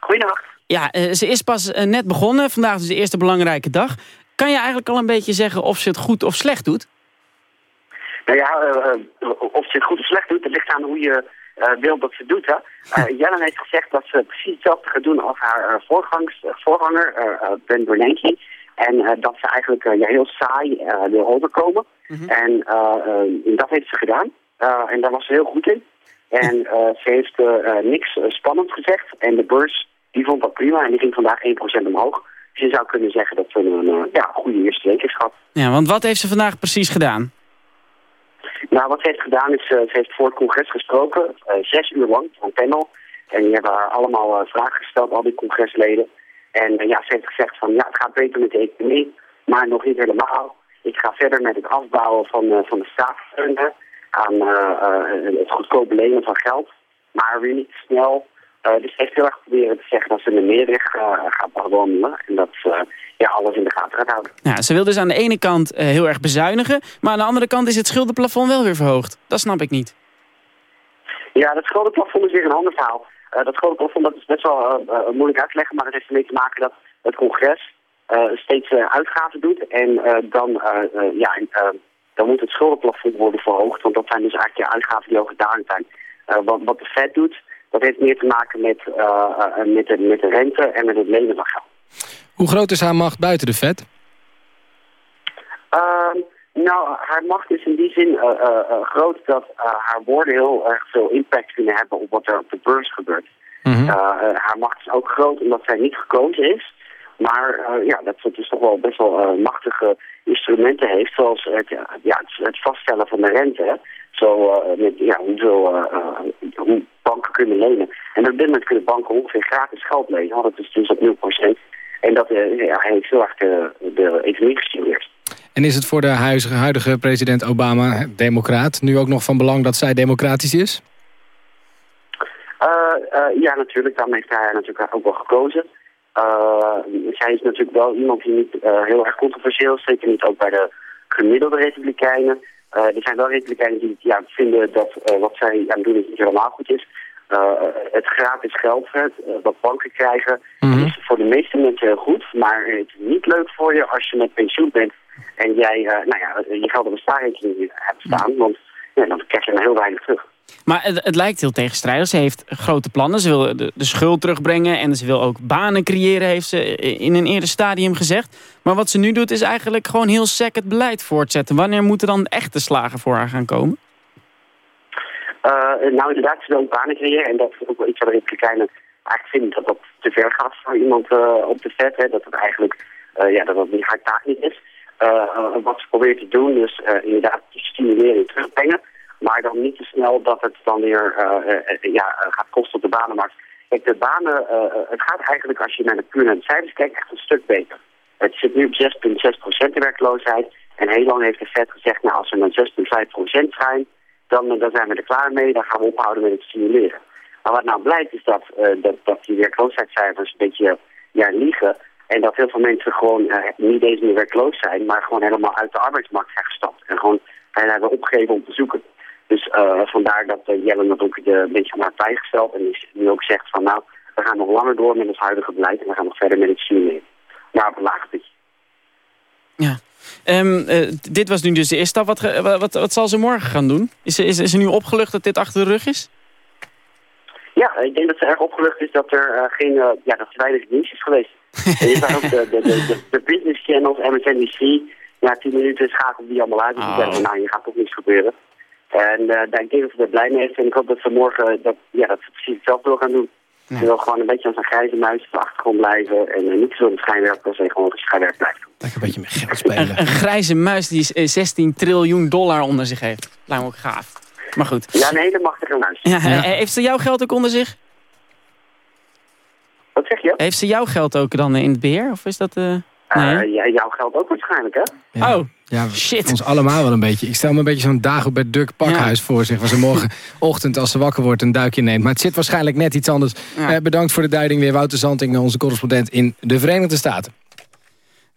S5: Goedenacht.
S3: Ja, eh, ze is pas eh, net begonnen. Vandaag is de eerste belangrijke dag. Kan je eigenlijk al een beetje zeggen of ze het goed of slecht doet?
S20: Nou ja, uh, of ze het goed of slecht doet, dat ligt aan hoe je wil dat ze doet. Hè. Uh, Jellen heeft gezegd dat ze precies hetzelfde gaat doen als haar voorgangs, voorganger, Ben Bernanke. En dat ze eigenlijk ja, heel saai wil overkomen. Mm -hmm. En dat heeft ze gedaan. en daar was ze heel goed in. En ze heeft niks spannend gezegd. En de beurs die vond dat prima en die ging vandaag 1% omhoog. Dus je zou kunnen zeggen dat ze een ja, goede eerste week heeft gehad.
S3: Ja, want wat heeft ze vandaag precies gedaan?
S20: Nou, wat ze heeft gedaan is, uh, ze heeft voor het congres gesproken, uh, zes uur lang, van panel. En die hebben haar allemaal uh, vragen gesteld, al die congresleden. En ja, ze heeft gezegd van, ja, het gaat beter met de economie, maar nog niet helemaal. Ik ga verder met het afbouwen van, van de staatssteun aan het goedkope lenen van geld. Maar weer niet snel. dus heeft heel erg proberen te zeggen dat ze de meerweg gaat bewandelen. En dat ja, alles in de gaten gaat houden.
S3: Ja, ze wil dus aan de ene kant uh, heel erg bezuinigen... maar aan de andere kant is het schuldenplafond wel weer verhoogd. Dat snap ik niet.
S20: Ja, dat schuldenplafond is weer een ander verhaal. Uh, dat schuldenplafond dat is best wel uh, moeilijk uit te leggen... maar het heeft ermee te maken dat het congres eh, steeds eh, uitgaven doet. En eh, dan, eh, eh, ja, eh, dan moet het schuldenplafond worden verhoogd. Want dat zijn dus eigenlijk je uitgaven die al gedaan zijn. Eh, wat, wat de Fed doet, dat heeft meer te maken met, eh, eh, met, de, met de rente en met het lenen van geld.
S4: Hoe groot is haar macht buiten de Fed?
S20: Ehm, nou, haar macht is in die zin eh, eh, eh, groot dat haar woorden heel erg veel impact kunnen hebben op wat er op de beurs gebeurt.
S4: Mhm.
S20: Haar macht is ook groot omdat zij niet gekozen is. Maar ja, dat ze dus toch wel best wel machtige instrumenten heeft. Zoals het, ja, het, vaststellen van de rente. hè. Zo met ja, hoeveel hoe banken kunnen lenen. En op dit moment kunnen banken ongeveer gratis geld lenen. Want het is dus op 0%. En dat eh, ja, heeft heel erg de, de economie gestimuleerd.
S4: En is het voor de huidige, president Obama, democraat, nu ook nog van belang dat zij democratisch is?
S20: Eh, eh, ja, natuurlijk. Daarom heeft hij natuurlijk ook wel gekozen. Eh, zij is natuurlijk wel iemand die niet eh, heel erg controversieel is. Zeker niet ook bij de gemiddelde republikeinen. Eh, er zijn wel republikeinen die ja, vinden dat eh, wat zij aan het doen is niet helemaal goed is. Eh, het gratis geld, eh, wat banken krijgen, is voor de meeste mensen heel goed. Maar het is niet leuk voor je als je met pensioen bent en jij eh, nou ja, je geld op een spaarrekening hebt staan. Want ja, dan krijg je heel weinig terug.
S3: Maar het, het lijkt heel tegenstrijdig. Ze heeft grote plannen. Ze wil de, de schuld terugbrengen. En ze wil ook banen creëren, heeft ze in een eerder stadium gezegd. Maar wat ze nu doet is eigenlijk gewoon heel sec het beleid voortzetten. Wanneer moeten dan echte slagen voor haar gaan komen?
S20: Uh, nou, inderdaad, ze wil banen creëren. En dat is ook wel iets wat de Republikeinen eigenlijk vinden dat dat te ver gaat voor iemand uh, op de vet. Hè, dat het eigenlijk uh, ja, dat dat niet haar taak niet is. wat ze probeert te doen, dus inderdaad te stimuleren en terugbrengen. Maar dan niet te snel dat het dan weer ja, gaat kosten op de banenmarkt. Kijk, de banen, het gaat eigenlijk als je naar de puur naar de cijfers kijkt echt een stuk beter. Het zit nu op 6,6% de werkloosheid. En heel lang heeft de Fed gezegd, nou als we naar 6,5% zijn, dan, dan zijn we er klaar mee. Dan gaan we ophouden met het stimuleren. Maar wat nou blijkt is dat, uh, dat, dat die werkloosheidscijfers een beetje ja, liegen. En dat heel veel mensen gewoon uh, niet eens meer werkloos zijn, maar gewoon helemaal uit de arbeidsmarkt zijn gestapt. En gewoon en hebben opgegeven om te zoeken. Dus uh, vandaar dat Jellen dat ook een beetje haar bijgesteld. En nu ook zegt van nou, we gaan nog langer door met het huidige beleid. En we gaan nog verder met het stimuleren. Maar op een laag.
S3: Ja. Um, dit was nu dus de eerste stap. Wat, wat, wat zal ze morgen gaan doen? Is is, is ze nu opgelucht dat dit achter de rug is?
S20: Ja, ik denk dat ze erg opgelucht is dat er uh, geen, uh, ja, dat er weinig nieuws is geweest. en je zag ook de, de, de, de, de business channels, MSNBC, ja, tien minuten schakelt die allemaal uit. Dus oh. ik denk, nou, hier gaat toch niets gebeuren. En uh, ik denk dat ze er blij mee is. En ik hoop dat ze morgen, dat, ja, dat ze precies hetzelfde wil gaan doen. Ze wil gewoon een beetje als een grijze muis op de achtergrond blijven. En uh, niet zo een schijnwerper, als ze gewoon een schijnwerper blijft.
S4: Lekker een beetje met geld spelen.
S3: Een, een, grijze muis die 16 triljoen dollar onder zich heeft. Lijkt me ook gaaf. Maar goed.
S20: Ja, een hele machtige muis.
S3: Ja, ja. Heeft ze jouw geld ook onder zich?
S20: Wat zeg je?
S3: Heeft ze jouw geld ook dan in het beheer? Of is dat... Uh...
S20: Nee. Uh, ja, jouw geld ook waarschijnlijk, hè?
S3: Ja. Oh,
S4: ja,
S3: shit.
S4: Ons allemaal wel een beetje. Ik stel me een beetje zo'n Dagobert Duck pakhuis ja. voor zich. Waar ze morgenochtend als ze wakker wordt een duikje neemt. Maar het zit waarschijnlijk net iets anders. Ja. Uh, bedankt voor de duiding weer. Wouter Zanting, onze correspondent in de Verenigde Staten.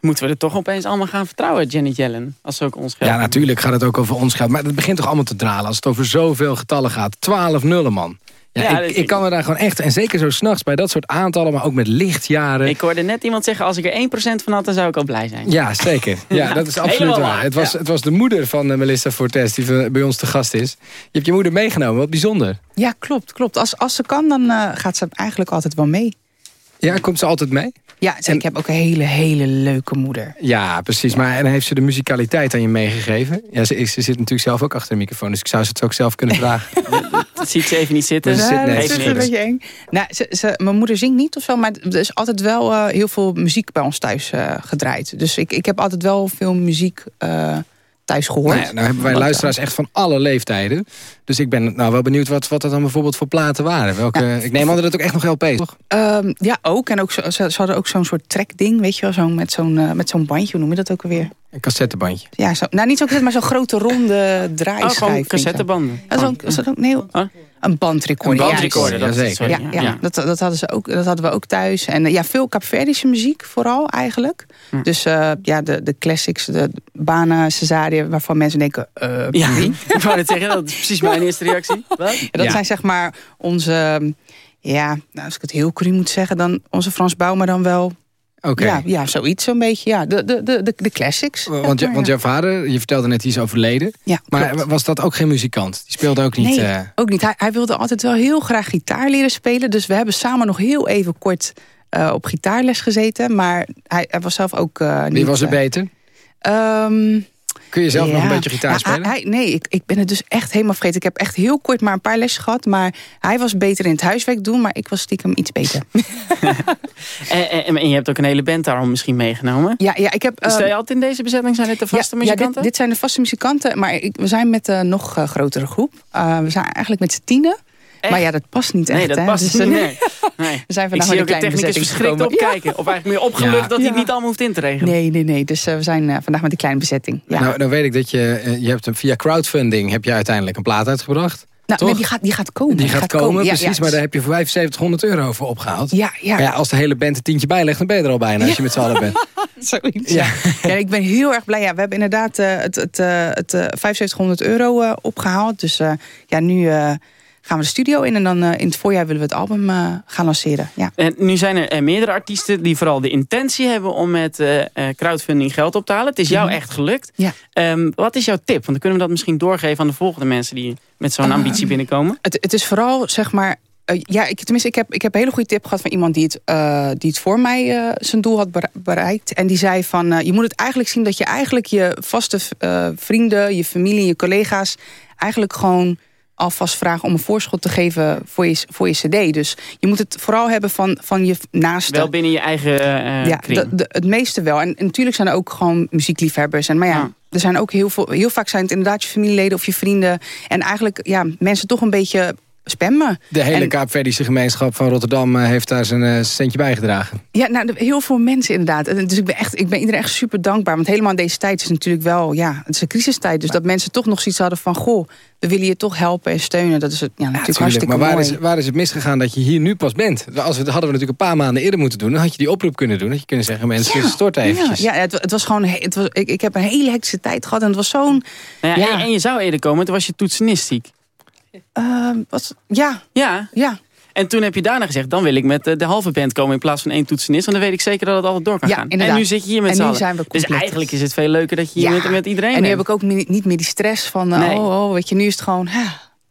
S3: Moeten we er toch opeens allemaal gaan vertrouwen, Janet Yellen? Als ze ook ons geld
S4: Ja, natuurlijk gaat het ook over ons geld. Maar het begint toch allemaal te dralen als het over zoveel getallen gaat. 12 nullen, man. Ja, ja ik, ik, kan me daar gewoon echt, en zeker zo s'nachts bij dat soort aantallen, maar ook met lichtjaren.
S3: Ik hoorde net iemand zeggen, als ik er 1% van had, dan zou ik al blij zijn.
S4: Ja, zeker. Ja, ja dat is absoluut waar. Het was, ja. het was de moeder van uh, Melissa Fortes, die bij ons te gast is. Je hebt je moeder meegenomen, wat bijzonder.
S7: Ja, klopt, klopt. Als, als ze kan, dan uh, gaat ze eigenlijk altijd wel mee.
S4: Ja, komt ze altijd mee?
S7: Ja, en... ik heb ook een hele, hele leuke moeder.
S4: Ja, precies. Maar en heeft ze de muzikaliteit aan je meegegeven? Ja, ze, ze zit natuurlijk zelf ook achter de microfoon, dus ik zou ze het ook zelf kunnen vragen.
S3: dat ziet ze even niet zitten.
S7: Ja, zit, nee, dat is een beetje eng. Nou, ze, ze, mijn moeder zingt niet of zo, maar er is altijd wel uh, heel veel muziek bij ons thuis uh, gedraaid. Dus ik, ik heb altijd wel veel muziek uh, thuis gehoord.
S4: Nou, ja, nou hebben wij luisteraars echt van alle leeftijden. Dus ik ben nou wel benieuwd wat, wat er dan bijvoorbeeld voor platen waren. Welke, ja. Ik neem aan dat het ook echt nog LP's, toch?
S7: Um, ja, ook. En ook zo, ze, ze hadden ook zo'n soort trekding, weet je wel, zo, met zo'n uh, met zo'n bandje. Hoe noem je dat ook alweer?
S4: Een cassettebandje.
S7: Ja, zo, nou niet zo'n cassette, maar zo'n grote ronde draaischijf.
S3: Oh, gewoon cassettebanden.
S7: Ja, zo, zo, nee, oh. Een bandrecorder.
S3: Een bandrecorder,
S7: ja,
S3: dat
S7: zeker.
S3: Sorry,
S7: ja, ja, ja. Dat, dat, hadden ze ook, dat hadden we ook thuis. En ja, veel Capverdische muziek vooral eigenlijk. Hm. Dus uh, ja, de, de classics, de Bana, Cesaria, waarvan mensen denken... Uh,
S3: ja, ik wou het zeggen, dat is precies mijn eerste reactie. Wat?
S7: Ja, dat zijn zeg maar onze... Ja, nou, als ik het heel cru moet zeggen, dan onze Frans Bouw, maar dan wel
S4: Oké.
S7: Ja, ja, zoiets zo'n beetje. Ja, de, de, de, de, classics.
S4: Want, je, want
S7: ja.
S4: jouw vader, je vertelde net, die is overleden.
S7: Ja,
S4: maar
S7: klopt.
S4: was dat ook geen muzikant? Die speelde ook niet...
S7: Nee,
S4: eh,
S7: ook niet. Hij, hij wilde altijd wel heel graag gitaar leren spelen. Dus we hebben samen nog heel even kort eh, op gitaarles gezeten. Maar hij, hij was zelf ook eh, niet...
S4: wie was er beter?
S7: ehm,
S4: Kun je zelf nog een beetje gitaar
S7: Nou,
S4: spelen?
S7: hij- hij- nee, ik, ik ben het dus echt helemaal vergeten. Ik heb echt heel kort maar een paar lessen gehad. Maar hij was beter in het huiswerk doen. Maar ik was stiekem iets beter.
S3: En, en, en je hebt ook een hele band daarom misschien meegenomen.
S7: Ja, ja ik heb...
S3: Stel
S7: ehm,
S3: je altijd in deze bezetting? Zijn dit de vaste
S7: ja, ja,
S3: muzikanten?
S7: dit, dit zijn de vaste muzikanten. Maar ik, we zijn met een nog eh, grotere groep. Eh, we zijn eigenlijk met z'n tienen. Maar ja, dat past niet echt.
S3: Nee, dat
S7: hè.
S3: past
S7: Dus,
S3: niet. Nee. Nee.
S7: We zijn
S3: Ik
S7: vandaag
S3: zie
S7: met
S3: ook
S7: een
S3: de
S7: kleine
S3: technicus verschrikt opkijken. Of eigenlijk meer opgelucht
S4: Ja.
S3: dat hij het niet allemaal hoeft in te regelen.
S7: Nee, nee, nee. Dus eh, we zijn eh, vandaag met een kleine bezetting. Ja.
S4: Nou, nou weet ik dat je, eh, je hebt een, via crowdfunding heb je uiteindelijk een plaat uitgebracht.
S7: Nou, nee, die gaat, die gaat komen.
S4: Die gaat, komen,
S7: Ja,
S4: precies.
S7: ja.
S4: Maar daar heb je voor 7500 euro voor opgehaald.
S7: Ja, ja.
S4: Maar ja, als de hele band een tientje bijlegt, dan ben je er al bijna. Als je met z'n allen bent.
S7: Zoiets. Ja. Ja, ik ben heel erg blij. Ja, we hebben inderdaad eh, het, het, eh, het eh, 7500 euro eh, opgehaald. Dus eh, ja, nu eh, gaan we de studio in. En dan eh, in het voorjaar willen we het album eh, gaan lanceren. Ja.
S3: En nu zijn er eh, meerdere artiesten die vooral de intentie hebben om met crowdfunding geld op te halen. Het is jou
S7: Mhm.
S3: echt gelukt.
S7: Ja.
S3: Ehm, wat is jouw tip? Want dan kunnen we dat misschien doorgeven aan de volgende mensen die met zo'n
S7: Ah.
S3: ambitie binnenkomen.
S7: Het, het is vooral, zeg maar... ja, ik, tenminste, ik heb, ik heb een hele goede tip gehad van iemand die het, die het voor mij zijn doel had bere- bereikt. En die zei van, je moet het eigenlijk zien dat je eigenlijk je vaste vrienden, je familie, je collega's... eigenlijk gewoon alvast vragen om een voorschot te geven voor je, voor je cd. Dus je moet het vooral hebben van, van je naasten.
S3: Wel binnen je eigen eh,
S7: ja,
S3: kring.
S7: de, de- het meeste wel. En, en natuurlijk zijn er ook gewoon muziekliefhebbers. En, maar ja,
S3: Ja.
S7: er zijn ook heel veel. Heel vaak zijn het inderdaad je familieleden of je vrienden. En eigenlijk ja, mensen toch een beetje spammen.
S4: De hele
S7: En-
S4: Kaapverdische gemeenschap van Rotterdam eh, heeft daar zijn eh, centje bijgedragen.
S7: Ja, nou, heel veel mensen inderdaad. Dus ik ben, echt, ik ben iedereen echt super dankbaar. Want helemaal in deze tijd is het natuurlijk wel... Ja, het is een crisistijd. Dus dat mensen toch nog zoiets hadden van... Goh, we willen je toch helpen en steunen. Dat is het, ja, natuurlijk
S4: Tuurlijk,
S7: hartstikke
S4: maar waar
S7: mooi.
S4: is, waar is het misgegaan dat je hier nu pas bent? Als we, dat hadden we natuurlijk een paar maanden eerder moeten doen. Dan had je die oproep kunnen doen. Dat je kunnen zeggen, mensen, stort eventjes.
S7: Ja, ja het, het was gewoon... Het was, ik, ik heb een hele hectische tijd gehad. En het was zo'n...
S3: Nou ja,
S7: ja.
S3: En, en je zou eerder komen, toen was je toetsenist ziek.
S7: Ehm, wat, ja,
S3: Ja.
S7: ja.
S3: En toen heb je daarna gezegd, dan wil ik met eh, de halve band komen in plaats van één toetsenist. Want dan weet ik zeker dat het altijd door kan
S7: Ja,
S3: gaan.
S7: inderdaad.
S3: En nu zit je hier met
S7: En
S3: z'n
S7: nu
S3: allen.
S7: zijn we
S3: Dus eigenlijk is het veel leuker dat je hier
S7: Ja.
S3: met, met iedereen
S7: En nu heb ik ook niet meer die stress van...
S3: Nee.
S7: Oh, oh, weet je, nu is het gewoon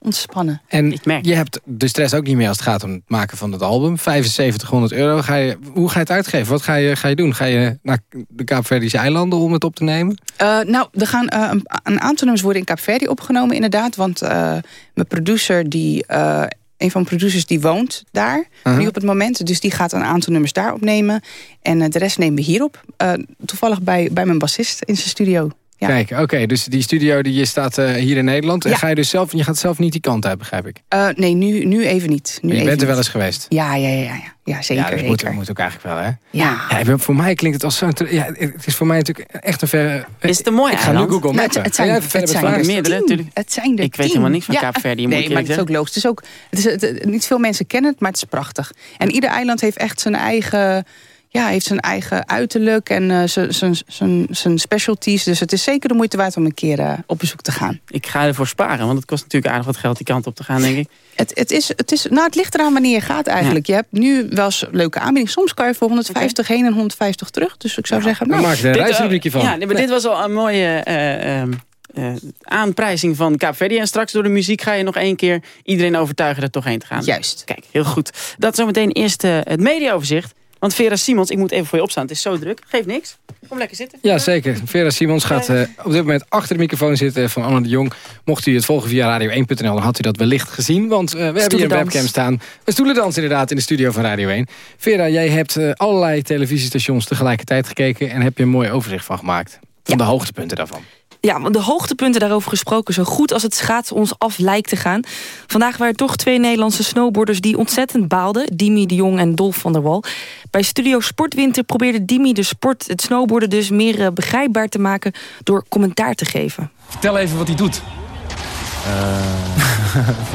S7: ontspannen.
S4: En je hebt de stress ook niet meer als het gaat om het maken van het album. 7500 euro. Ga je, hoe ga je het uitgeven? Wat ga je, ga je doen? Ga je naar de Kaapverdische eilanden om het op te nemen?
S7: Eh, nou, er gaan eh, een, een aantal nummers worden in Kaapverdi opgenomen, inderdaad. Want eh, mijn producer, die, eh, een van mijn producers, die woont daar
S4: Uh-huh.
S7: nu op het moment. Dus die gaat een aantal nummers daar opnemen. En de rest nemen we hier op. Eh, toevallig bij, bij mijn bassist in zijn studio. Ja.
S4: Kijk, oké. dus die studio die staat eh, hier in Nederland. En ga je dus zelf, je gaat zelf niet die kant uit, begrijp ik.
S7: Eh, nee, nu, nu even niet. Nu
S4: je bent er wel eens geweest.
S7: Ja, ja, ja, ja, ja. zeker.
S4: ja, dat
S7: zeker.
S4: moet, moet ook eigenlijk wel, hè?
S7: Ja.
S4: Ja, voor mij klinkt het als zo'n... Ja, het is voor mij natuurlijk echt een ver...
S3: Is het een mooi
S4: Ik ga nu? Google
S7: Nou, het, het zijn, het zijn
S4: met
S7: er
S3: meerdere, natuurlijk.
S7: Het zijn er
S3: Ik weet helemaal niks van ik
S7: Nee, maar het is ook logisch. Het is ook, het is, het- het- niet veel mensen kennen het, maar het is prachtig. En ieder eiland heeft echt zijn eigen... Ja, heeft zijn eigen uiterlijk en eh, zijn- zijn- zijn zijn specialties. Dus het is zeker de moeite waard om een keer eh, op bezoek te gaan.
S3: Ik ga ervoor sparen, want het kost natuurlijk aardig wat geld die kant op te gaan, denk ik.
S7: Het, het, is, het, is, nou, het ligt eraan wanneer je gaat eigenlijk. Je hebt nu wel eens leuke aanbieding. Soms kan je voor 150 heen en 150 terug. Dus ik zou zeggen... Nou,
S4: maak je er een
S3: Dit, eh,
S4: reisrubriekje van.
S3: Ja, nee, maar dit was al een mooie eh, ehm, eh, aanprijzing van Kaapverdi. En straks door de muziek ga je nog één keer iedereen overtuigen er toch heen te gaan.
S7: Juist.
S3: Kijk, heel goed. Dat zometeen eerst eh, het mediaoverzicht. Want Vera Simons, ik moet even voor je opstaan. Het is zo druk. Geeft niks. Kom lekker zitten.
S4: Ja, zeker. Vera Simons gaat eh, op dit moment achter de microfoon zitten van Anne de Jong. Mocht u het volgen via radio1.nl, dan had u dat wellicht gezien. Want eh, we hebben hier een webcam staan. Een stoelendans inderdaad in de studio van Radio 1. Vera, jij hebt eh, allerlei televisiestations tegelijkertijd gekeken... en heb je een mooi overzicht van gemaakt. Van de hoogtepunten daarvan.
S16: Ja, want de hoogtepunten daarover gesproken. Zo goed als het schaats ons af lijkt te gaan. Vandaag waren er toch twee Nederlandse snowboarders die ontzettend baalden. Dimi de Jong en Dolf van der Wal. Bij Studio Sportwinter probeerde Dimi de sport, het snowboarden dus meer eh, begrijpbaar te maken door commentaar te geven.
S21: Vertel even wat hij doet.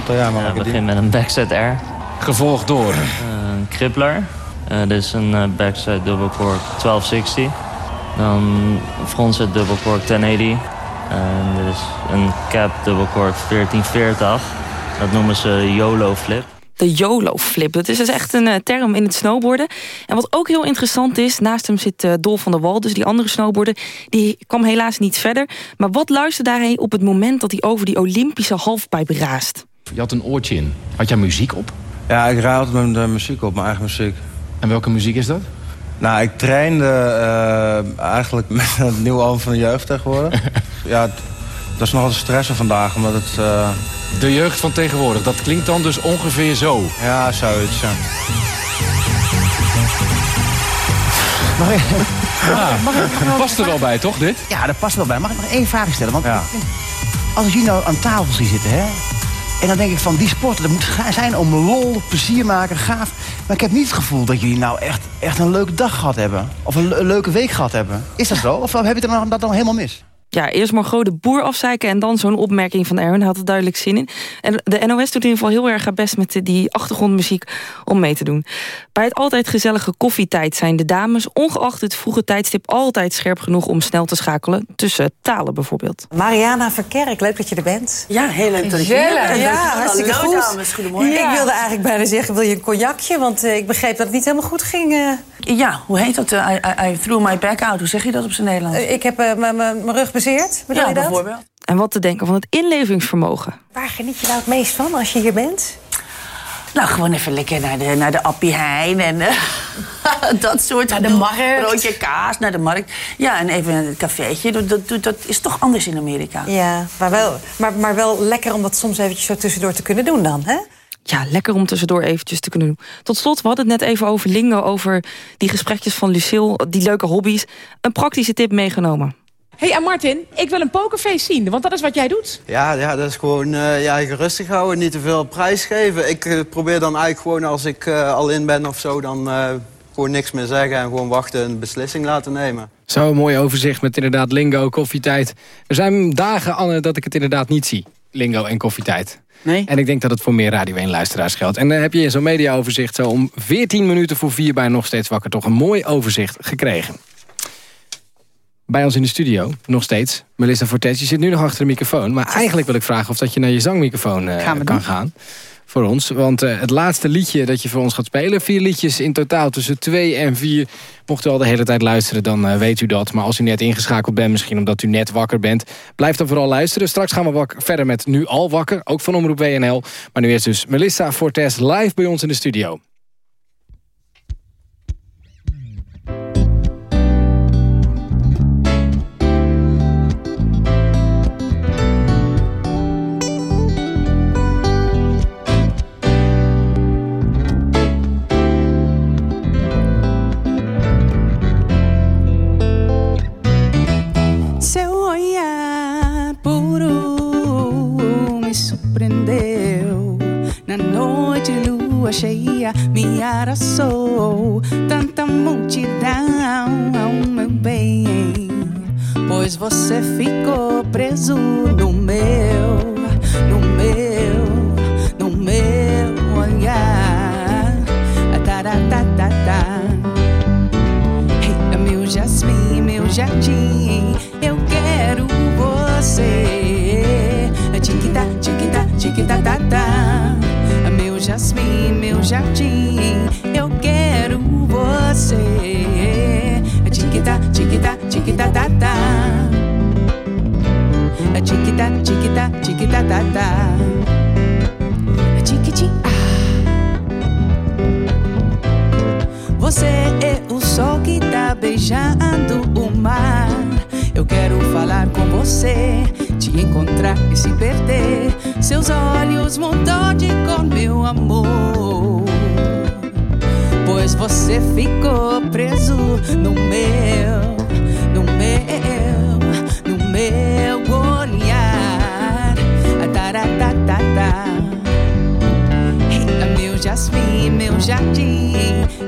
S22: Ja, we beginnen met een backside air.
S21: Gevolgd door.
S22: Een crippler. Eh, dit is een eh, backside double cork 1260. Dan frontside double cork 1080. En dit is een cap double cork 1440. Dat noemen ze YOLO flip.
S16: De YOLO-flip. Dat is dus echt een eh, term in het snowboarden. En wat ook heel interessant is, naast hem zit uh, Dol van der Wal, dus die andere snowboarder, die kwam helaas niet verder. Maar wat luisterde hij op het moment dat hij over die Olympische halfpijp raast?
S8: Je had een oortje in. Had jij muziek op?
S23: Ja, ik raad met de muziek op, mijn eigen muziek.
S8: En welke muziek is dat?
S23: Nou, ik trainde uh, eigenlijk met het nieuwe album van de jeugd tegenwoordig. ja, dat is nogal stressen vandaag, omdat het... Uh...
S8: De jeugd van tegenwoordig, dat klinkt dan dus ongeveer zo?
S23: Ja, zoiets, ja.
S8: Mag ik, ja, mag ik, past er wel bij, toch, dit?
S24: Ja, dat past er wel bij. Mag ik nog één vraag stellen? Want ja. als ik hier nou aan tafel zie zitten, hè... En dan denk ik van, die sporten, dat moet zijn om lol, plezier maken, gaaf. Maar ik heb niet het gevoel dat jullie nou echt, echt een leuke dag gehad hebben. Of een, een leuke week gehad hebben. Is dat zo? Of heb je dan, dat dan helemaal mis?
S16: Ja, eerst Margot de boer afzeiken... en dan zo'n opmerking van Erwin. had er duidelijk zin in. En de NOS doet in ieder geval heel erg haar best... met die achtergrondmuziek om mee te doen. Bij het altijd gezellige koffietijd zijn de dames... ongeacht het vroege tijdstip altijd scherp genoeg... om snel te schakelen tussen talen bijvoorbeeld.
S25: Mariana Verkerk, leuk dat je er bent.
S26: Ja, heel leuk dat ik hier ben.
S25: Ja, hartstikke goed. Goedemorgen. Ik wilde eigenlijk bijna zeggen, wil je een cognacje? Want uh, ik begreep dat het niet helemaal goed ging. Uh.
S26: Ja, hoe heet dat? Uh, I, I, threw my back out. Hoe zeg je dat op zijn Nederlands?
S25: ik heb mijn rug bedoel
S26: ja,
S25: je dat?
S26: bijvoorbeeld.
S16: En wat te denken van het inlevingsvermogen.
S25: Waar geniet je nou het meest van als je hier bent?
S26: Nou, gewoon even lekker naar de, naar de Appie Heijn en uh, dat soort.
S25: Naar de markt.
S26: Broodje kaas, naar de markt. Ja, en even een cafeetje. Dat, dat, dat is toch anders in Amerika.
S25: Ja, maar wel, maar, maar wel lekker om dat soms eventjes zo tussendoor te kunnen doen dan, hè?
S16: Ja, lekker om tussendoor eventjes te kunnen doen. Tot slot, we hadden het net even over Lingo, over die gesprekjes van Lucille, die leuke hobby's. Een praktische tip meegenomen.
S27: Hey, en Martin, ik wil een pokerface zien, want dat is wat jij doet.
S23: Ja, ja dat is gewoon uh, je eigen rustig houden, niet te veel prijs geven. Ik uh, probeer dan eigenlijk gewoon als ik uh, al in ben of zo, dan gewoon niks meer zeggen... en gewoon wachten en een beslissing laten nemen.
S4: Zo, een mooi overzicht met inderdaad lingo, koffietijd. Er zijn dagen, Anne, dat ik het inderdaad niet zie. Lingo en koffietijd.
S3: Nee?
S4: En ik denk dat het voor meer Radio 1 luisteraars geldt. En dan heb je in zo'n mediaoverzicht zo om 14 minuten voor 4 bij Nog Steeds Wakker... toch een mooi overzicht gekregen. Bij ons in de studio, nog steeds, Melissa Fortes. Je zit nu nog achter de microfoon. Maar eigenlijk wil ik vragen of dat je naar je zangmicrofoon uh, kan doen. gaan. Voor ons. Want uh, het laatste liedje dat je voor ons gaat spelen... vier liedjes in totaal tussen twee en vier. Mocht u al de hele tijd luisteren, dan uh, weet u dat. Maar als u net ingeschakeld bent, misschien omdat u net wakker bent... blijf dan vooral luisteren. Straks gaan we verder met Nu Al Wakker, ook van Omroep WNL. Maar nu eerst dus Melissa Fortes live bij ons in de studio.
S7: Cheia me abraçou. Tanta multidão, meu bem. Pois você ficou preso no meu, no meu, no meu olhar. Taratatata. Hey, meu jasmim, meu jardim, eu quero você. Tiquita, tiquita, tiquita, ta, ta. Meu jasmim, meu jardim, eu quero você. Tiquita, tiquita, tiquita, ta, ta. Tiquita, tiquita, tiquita, ta, ta. Tiquiti, ah. Você é o sol que tá beijando o mar. Eu quero falar com você, te encontrar e se perder. Seus olhos meu amor. Pois você ficou preso no meu, no meu, no meu olhar. Taratatata. Meu jasmim, meu jardim,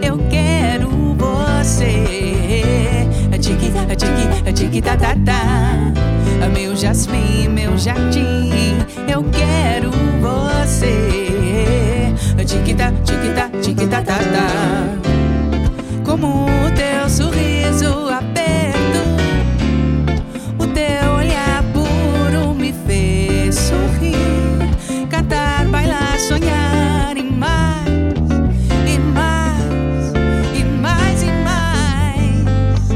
S7: eu quero você. Tiki, tiki, tiki, ta, ta, ta. Meu jasmim, meu jardim, eu quero tiquita, tiquita, tiquita, tá, tá. Como o teu sorriso aberto, o teu olhar puro me fez sorrir, cantar, bailar, sonhar e mais. e mais, e mais, e mais.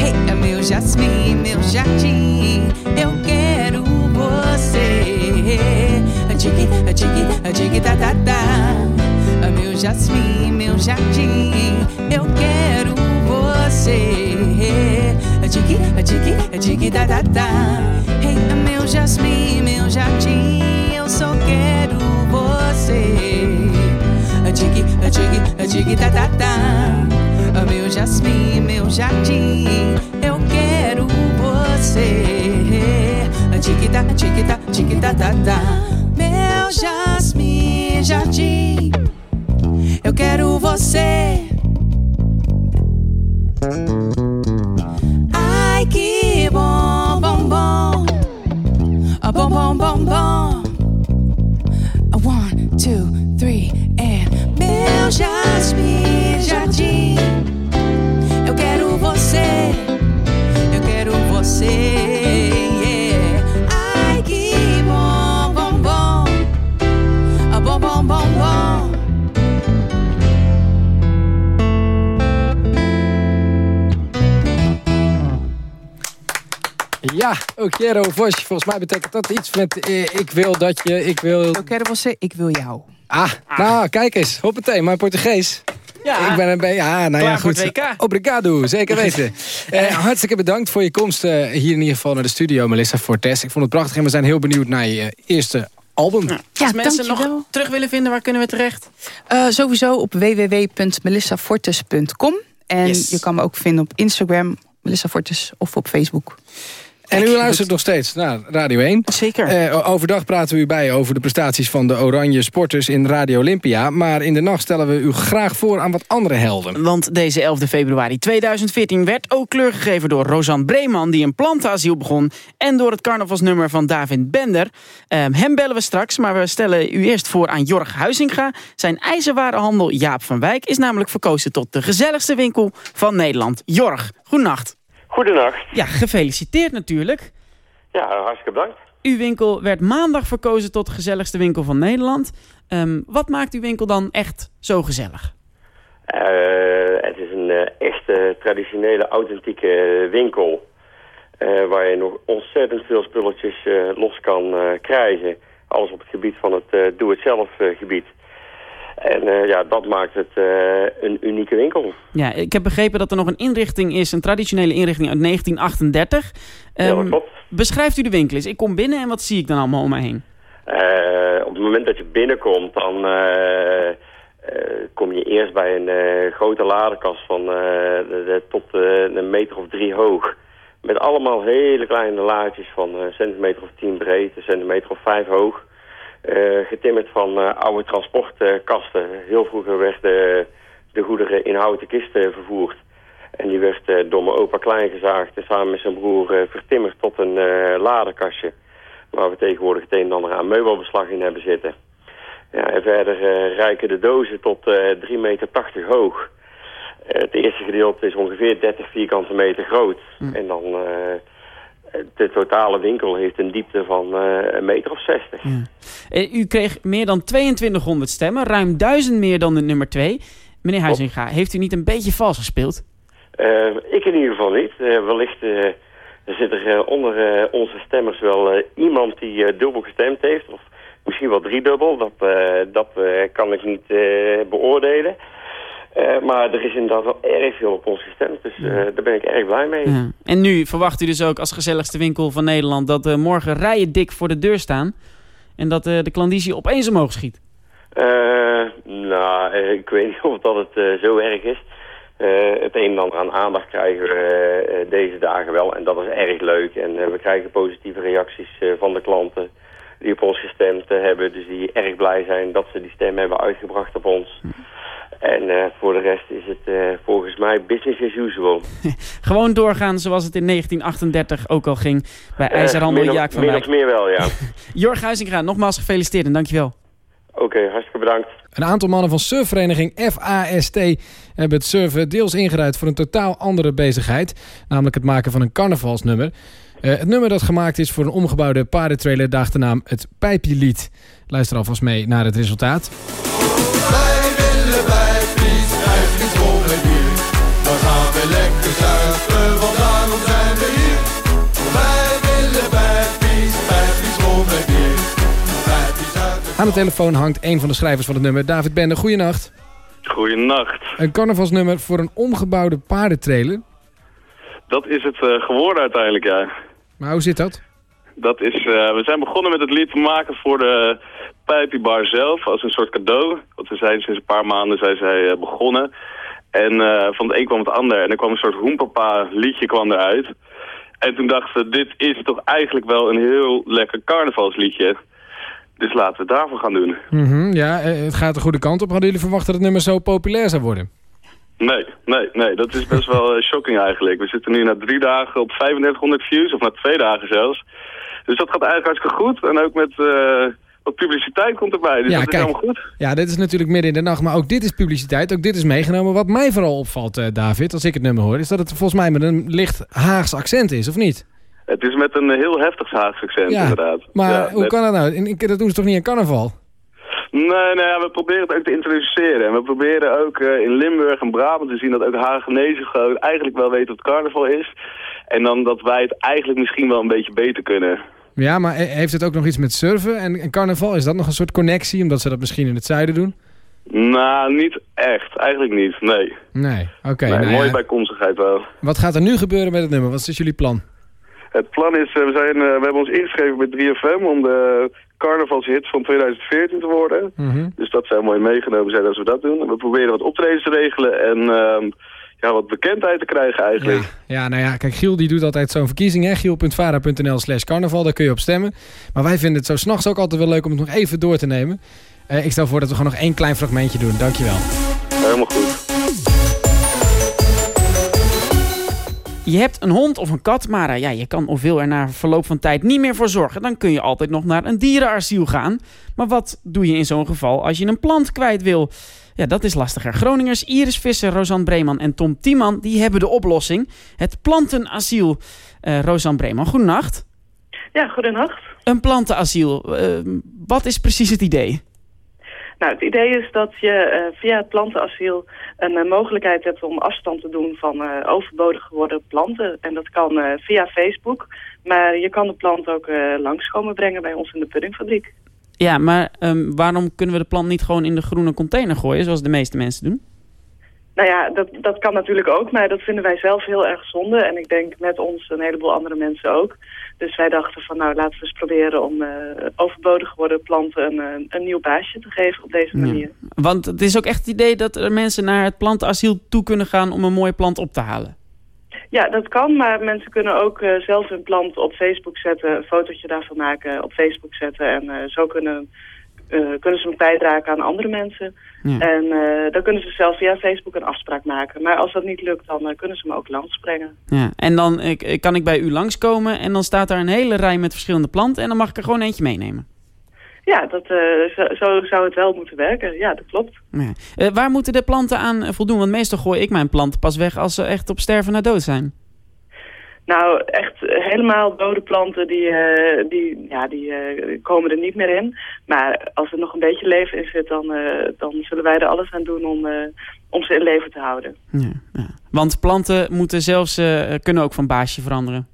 S7: Hey, é meu Jasmim, meu jardim, eu quero você. A tiqui, a tiqui, a tiqui, tá, tá, tá meu jasmim, meu jardim. Eu quero você. É tiki, tiki, é tiki, é da, da, da. Hey, meu jasmim, meu jardim. Eu só quero você. Tiki, tiki, tiki, da, da, da. Meu jasmim, meu jardim. Eu quero você. Tiki, ta, tiki, ta, tiki, da, da, da. Meu jasmim, jardim quero você.
S4: Vos. Volgens mij betekent dat iets met eh, ik wil dat je, ik wil...
S28: Quero você, ik wil jou.
S4: Ah, nou, kijk eens. Hoppatee, mijn Portugees.
S3: Ja.
S4: Ik ben een beetje... Ja, nou ja, goed. Obrigado, zeker weten. Eh, hartstikke bedankt voor je komst eh, hier in ieder geval naar de studio, Melissa Fortes. Ik vond het prachtig en we zijn heel benieuwd naar je eerste album.
S3: Als mensen nog terug willen vinden, waar kunnen we terecht?
S28: Eh, sowieso op www.melissafortes.com. En
S3: Yes.
S28: je kan me ook vinden op Instagram, Melissa Fortes, of op Facebook.
S4: En u luistert nog steeds naar Radio 1.
S3: Zeker.
S4: overdag praten we u bij over de prestaties van de Oranje Sporters in Radio Olympia. Maar in de nacht stellen we u graag voor aan wat andere helden.
S3: Want deze 11 februari 2014 werd ook kleur gegeven door Rosanne Breeman... die een plantenasiel begon. En door het carnavalsnummer van David Bender. Ehm, hem bellen we straks, maar we stellen u eerst voor aan Jorg Huizinga. Zijn ijzerwarenhandel Jaap van Wijk is namelijk verkozen tot de gezelligste winkel van Nederland. Jorg, goedenacht.
S29: Goedenacht.
S3: Ja, gefeliciteerd natuurlijk.
S29: Ja, hartstikke bedankt.
S3: Uw winkel werd maandag verkozen tot de gezelligste winkel van Nederland. Ehm, wat maakt uw winkel dan echt zo gezellig?
S29: Eh, het is een eh, echte traditionele, authentieke winkel. eh, waar je nog ontzettend veel spulletjes los kan krijgen. Alles op het gebied van het eh, doe-het-zelf eh, gebied. En eh, ja, dat maakt het eh, een unieke winkel.
S3: Ja, ik heb begrepen dat er nog een inrichting is, een traditionele inrichting uit 1938.
S29: Ja, dat
S3: Ehm,
S29: klopt.
S3: beschrijft u de winkel eens. Ik kom binnen en wat zie ik dan allemaal om mij heen?
S29: Eh, op het moment dat je binnenkomt, dan kom je eerst bij een grote ladekast van de, tot een meter of drie hoog. Met allemaal hele kleine laadjes van een centimeter of tien breed, een centimeter of vijf hoog. Eh, getimmerd van eh, oude transportkasten. Heel vroeger werden de goederen in houten kisten vervoerd. En die werd eh, door mijn opa klein gezaagd en samen met zijn broer eh, vertimmerd tot een eh ladekastje. Waar we tegenwoordig het een en ander aan meubelbeslag in hebben zitten. Ja, en verder eh, reiken de dozen tot eh 3,80 meter hoog. Eh, het eerste gedeelte is ongeveer 30 vierkante meter groot. En dan eh, de totale winkel heeft een diepte van eh, een meter of 60.
S3: Eh, u kreeg meer dan 2200 stemmen, ruim 1000 meer dan de nummer 2. Meneer Huizinga, heeft u niet een beetje vals gespeeld?
S29: Eh, ik in ieder geval niet. Eh, wellicht zit er onder onze stemmers wel iemand die dubbel gestemd heeft. Of misschien wel driedubbel. Dat, dat kan ik niet beoordelen. Eh, maar er is inderdaad wel erg veel op ons gestemd. Dus eh, daar ben ik erg blij mee.
S3: Ja. En nu verwacht u dus ook als gezelligste winkel van Nederland... dat eh, morgen rijen dik voor de deur staan... en dat de klandizie opeens omhoog schiet.
S29: Nou, ik weet niet of dat het zo erg is. Het een en ander aan aandacht krijgen we deze dagen wel. En dat is erg leuk. En we krijgen positieve reacties van de klanten die op ons gestemd hebben. Dus die erg blij zijn dat ze die stem hebben uitgebracht op ons. En eh, voor de rest is het eh, volgens mij business as usual.
S3: Gewoon doorgaan zoals het in 1938 ook al ging... bij
S29: Eh,
S3: IJzerhandel
S29: min
S3: Jaak van
S29: min
S3: Wijk.
S29: of meer wel, ja.
S3: Jorg Huizinga, nogmaals gefeliciteerd en dankjewel.
S29: Oké, hartstikke bedankt.
S4: Een aantal mannen van surfvereniging FAST hebben het surfen deels ingeruid voor een totaal andere bezigheid. Namelijk het maken van een carnavalsnummer. Eh, het nummer dat gemaakt is voor een omgebouwde paardentrailer draagt de naam Het Pijpjelied. Luister alvast mee naar het resultaat. Aan de telefoon hangt een van de schrijvers van het nummer, David Bende. Goeienacht.
S30: Goeienacht.
S4: Een carnavalsnummer voor een omgebouwde paardentrailer.
S30: Dat is het eh, geworden uiteindelijk, ja.
S4: Maar hoe zit dat?
S30: Dat is, eh, we zijn begonnen met het lied te maken voor de Pijpie Bar zelf, als een soort cadeau. Want we zijn sinds een paar maanden zijn zij eh, begonnen. En van het een kwam het ander. En er kwam een soort Hoempapa liedje kwam eruit. En toen dachten we, dit is toch eigenlijk wel een heel lekker carnavalsliedje. Dus laten we het daarvoor gaan doen.
S4: Mhm, ja, eh, het gaat de goede kant op. Hadden jullie verwacht dat het nummer zo populair zou worden?
S30: Nee, nee, nee. Dat is best wel eh, shocking eigenlijk. We zitten nu na drie dagen op 3500 views, of na twee dagen zelfs. Dus dat gaat eigenlijk hartstikke goed. En ook met eh, wat publiciteit komt erbij. Dus
S4: Ja,
S30: dat is
S4: kijk.
S30: helemaal goed.
S4: Ja, dit is natuurlijk midden in de nacht, maar ook dit is publiciteit. Ook dit is meegenomen. Wat mij vooral opvalt, David, als ik het nummer hoor... is dat het volgens mij met een licht Haags accent is, of niet?
S30: Het is met een heel heftig Haags accent
S4: Ja,
S30: inderdaad.
S4: Maar
S30: Ja,
S4: hoe
S30: net-
S4: kan dat nou? Dat doen ze toch niet aan carnaval?
S30: Nee, nee, ja, we proberen het ook te introduceren. En we proberen ook eh, in Limburg en Brabant te zien dat ook Hagenezen gewoon eigenlijk wel weten wat carnaval is. En dan dat wij het eigenlijk misschien wel een beetje beter kunnen.
S4: Ja, maar he- heeft het ook nog iets met surfen en, en carnaval? Is dat nog een soort connectie, omdat ze dat misschien in het zuiden doen?
S30: Nou, niet echt. Eigenlijk niet, nee.
S4: Nee, oké.
S30: nee
S4: nou
S30: mooie
S4: ja.
S30: bijkomstigheid wel.
S4: Wat gaat er nu gebeuren met het nummer? Wat is jullie plan?
S30: Het plan is, eh, we, zijn, eh, we hebben ons ingeschreven bij 3FM om de carnavalshit van 2014 te worden.
S4: Mhm.
S30: Dus dat zou mooi meegenomen zijn als we dat doen. We proberen wat optredens te regelen en ehm, ja, wat bekendheid te krijgen eigenlijk.
S4: Ja, nou ja, kijk, Giel die doet altijd zo'n verkiezing, hè. Giel.vara.nl slash carnaval, daar kun je op stemmen. Maar wij vinden het zo s'nachts ook altijd wel leuk om het nog even door te nemen. Eh, ik stel voor dat we gewoon nog één klein fragmentje doen. Dankjewel.
S30: Helemaal goed.
S3: Je hebt een hond of een kat, maar eh, ja, je kan of wil er na verloop van tijd niet meer voor zorgen. Dan kun je altijd nog naar een dierenasiel gaan. Maar wat doe je in zo'n geval als je een plant kwijt wil? Ja, dat is lastiger. Groningers Iris Visser, Rosanne Breeman en Tom Tiemann... die hebben de oplossing. Het plantenasiel. Eh Rosanne Breeman, goedenacht.
S31: Ja, goedenacht.
S3: Een plantenasiel. Eh, wat is precies het idee?
S31: Nou, het idee is dat je eh, via het plantenasiel een eh, mogelijkheid hebt om afstand te doen van eh, overbodig geworden planten. En dat kan via Facebook, maar je kan de plant ook eh langskomen brengen bij ons in de puddingfabriek.
S3: Ja, maar ehm, waarom kunnen we de plant niet gewoon in de groene container gooien... zoals de meeste mensen doen?
S31: Nou ja, dat, dat kan natuurlijk ook, maar dat vinden wij zelf heel erg zonde. En ik denk met ons een heleboel andere mensen ook. Dus wij dachten van nou laten we eens proberen om eh, overbodig geworden planten een, eh, een nieuw baasje te geven op deze manier.
S3: Want het is ook echt het idee dat er mensen naar het plantenasiel toe kunnen gaan... om een mooie plant op te halen.
S31: Ja, dat kan, maar mensen kunnen ook eh, zelf hun plant op Facebook zetten, een fotootje daarvan maken, op Facebook zetten. En zo kunnen, eh, kunnen ze hem kwijtraken aan andere mensen.
S3: Ja.
S31: En eh, dan kunnen ze zelf via Facebook een afspraak maken. Maar als dat niet lukt, dan eh, kunnen ze hem ook langsbrengen.
S3: Ja, en dan ik, kan ik bij u langskomen en dan staat daar een hele rij met verschillende planten... en dan mag ik er gewoon eentje meenemen.
S31: Ja, dat, zo, zo zou het wel moeten werken. Ja, dat klopt.
S3: Ja. Waar moeten de planten aan voldoen? Want meestal gooi ik mijn planten pas weg als ze echt op sterven na dood zijn.
S31: Nou, echt helemaal dode planten, die, eh, die, ja, die eh, komen er niet meer in. Maar als er nog een beetje leven in zit, dan, eh, dan zullen wij er alles aan doen om, om ze in leven te houden.
S3: Want planten moeten zelfs, kunnen ook van baasje veranderen.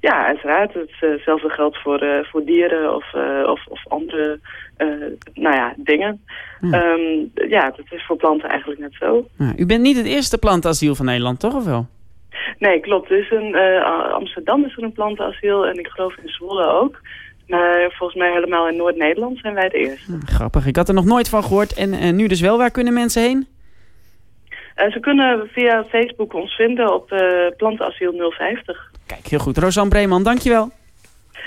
S31: Ja, uiteraard. Hetzelfde geldt voor, voor dieren of, of, of andere nou ja, dingen. Ehm, ja, dat is voor planten eigenlijk net zo.
S3: Ja, u bent niet het eerste plantenasiel van Nederland, toch of wel?
S31: Nee, klopt. Is een, eh, Amsterdam is er een plantenasiel en ik geloof in Zwolle ook. Maar volgens mij helemaal in Noord-Nederland zijn wij de eerste.
S3: Grappig, ik had er nog nooit van gehoord. En nu dus wel, waar kunnen mensen heen?
S31: Eh, ze kunnen via Facebook ons vinden op eh plantenasiel 050.
S3: Kijk, heel goed. Rosanne Breeman, dankjewel.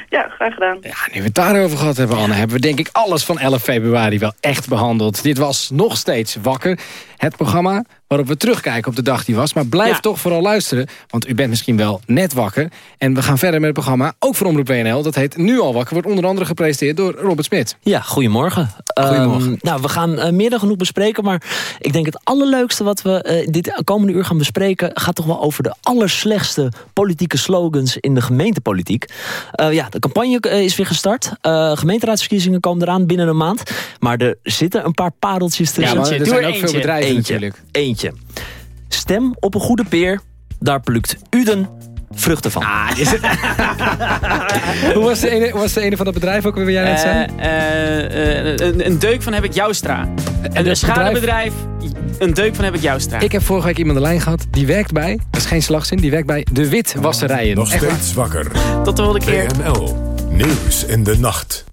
S31: Ja, graag gedaan.
S4: Nu we het daarover gehad hebben, Anne, hebben we denk ik alles van 11 februari wel echt behandeld. Dit was nog steeds Wakker, het programma waarop we terugkijken op de dag die was. Maar blijf toch vooral luisteren, want u bent misschien wel net wakker. En we gaan verder met het programma, ook voor Omroep WNL. Dat heet Nu al wakker, wordt onder andere gepresenteerd door Robert Smit.
S32: Ja, goedemorgen.
S4: Goedemorgen.
S32: Ehm, nou, we gaan eh, meer dan genoeg bespreken, maar ik denk het allerleukste wat we eh, dit komende uur gaan bespreken gaat toch wel over de allerslechtste politieke slogans in de gemeentepolitiek. Eh, ja, de campagne is weer gestart. Eh, gemeenteraadsverkiezingen komen eraan binnen een maand. Maar er zitten een paar pareltjes tussen.
S4: Ja, maar er zijn ook veel bedrijven
S32: Eentje.
S4: natuurlijk.
S32: Eentje. Stem op een goede peer. Daar plukt Uden vruchten van.
S4: Ah, Hoe was de, ene, hoe was de ene van dat bedrijf ook weer jij net zei?
S3: Eh, eh, een, een deuk van heb ik Joustra. En
S4: dat
S3: een schadebedrijf, een deuk van heb ik Joustra.
S4: Ik heb vorige week iemand de lijn gehad. Die werkt bij, dat is geen slagzin, die werkt bij de witwasserijen.
S33: Nog steeds wakker.
S3: Tot de volgende keer.
S33: WNL. Nieuws in de nacht.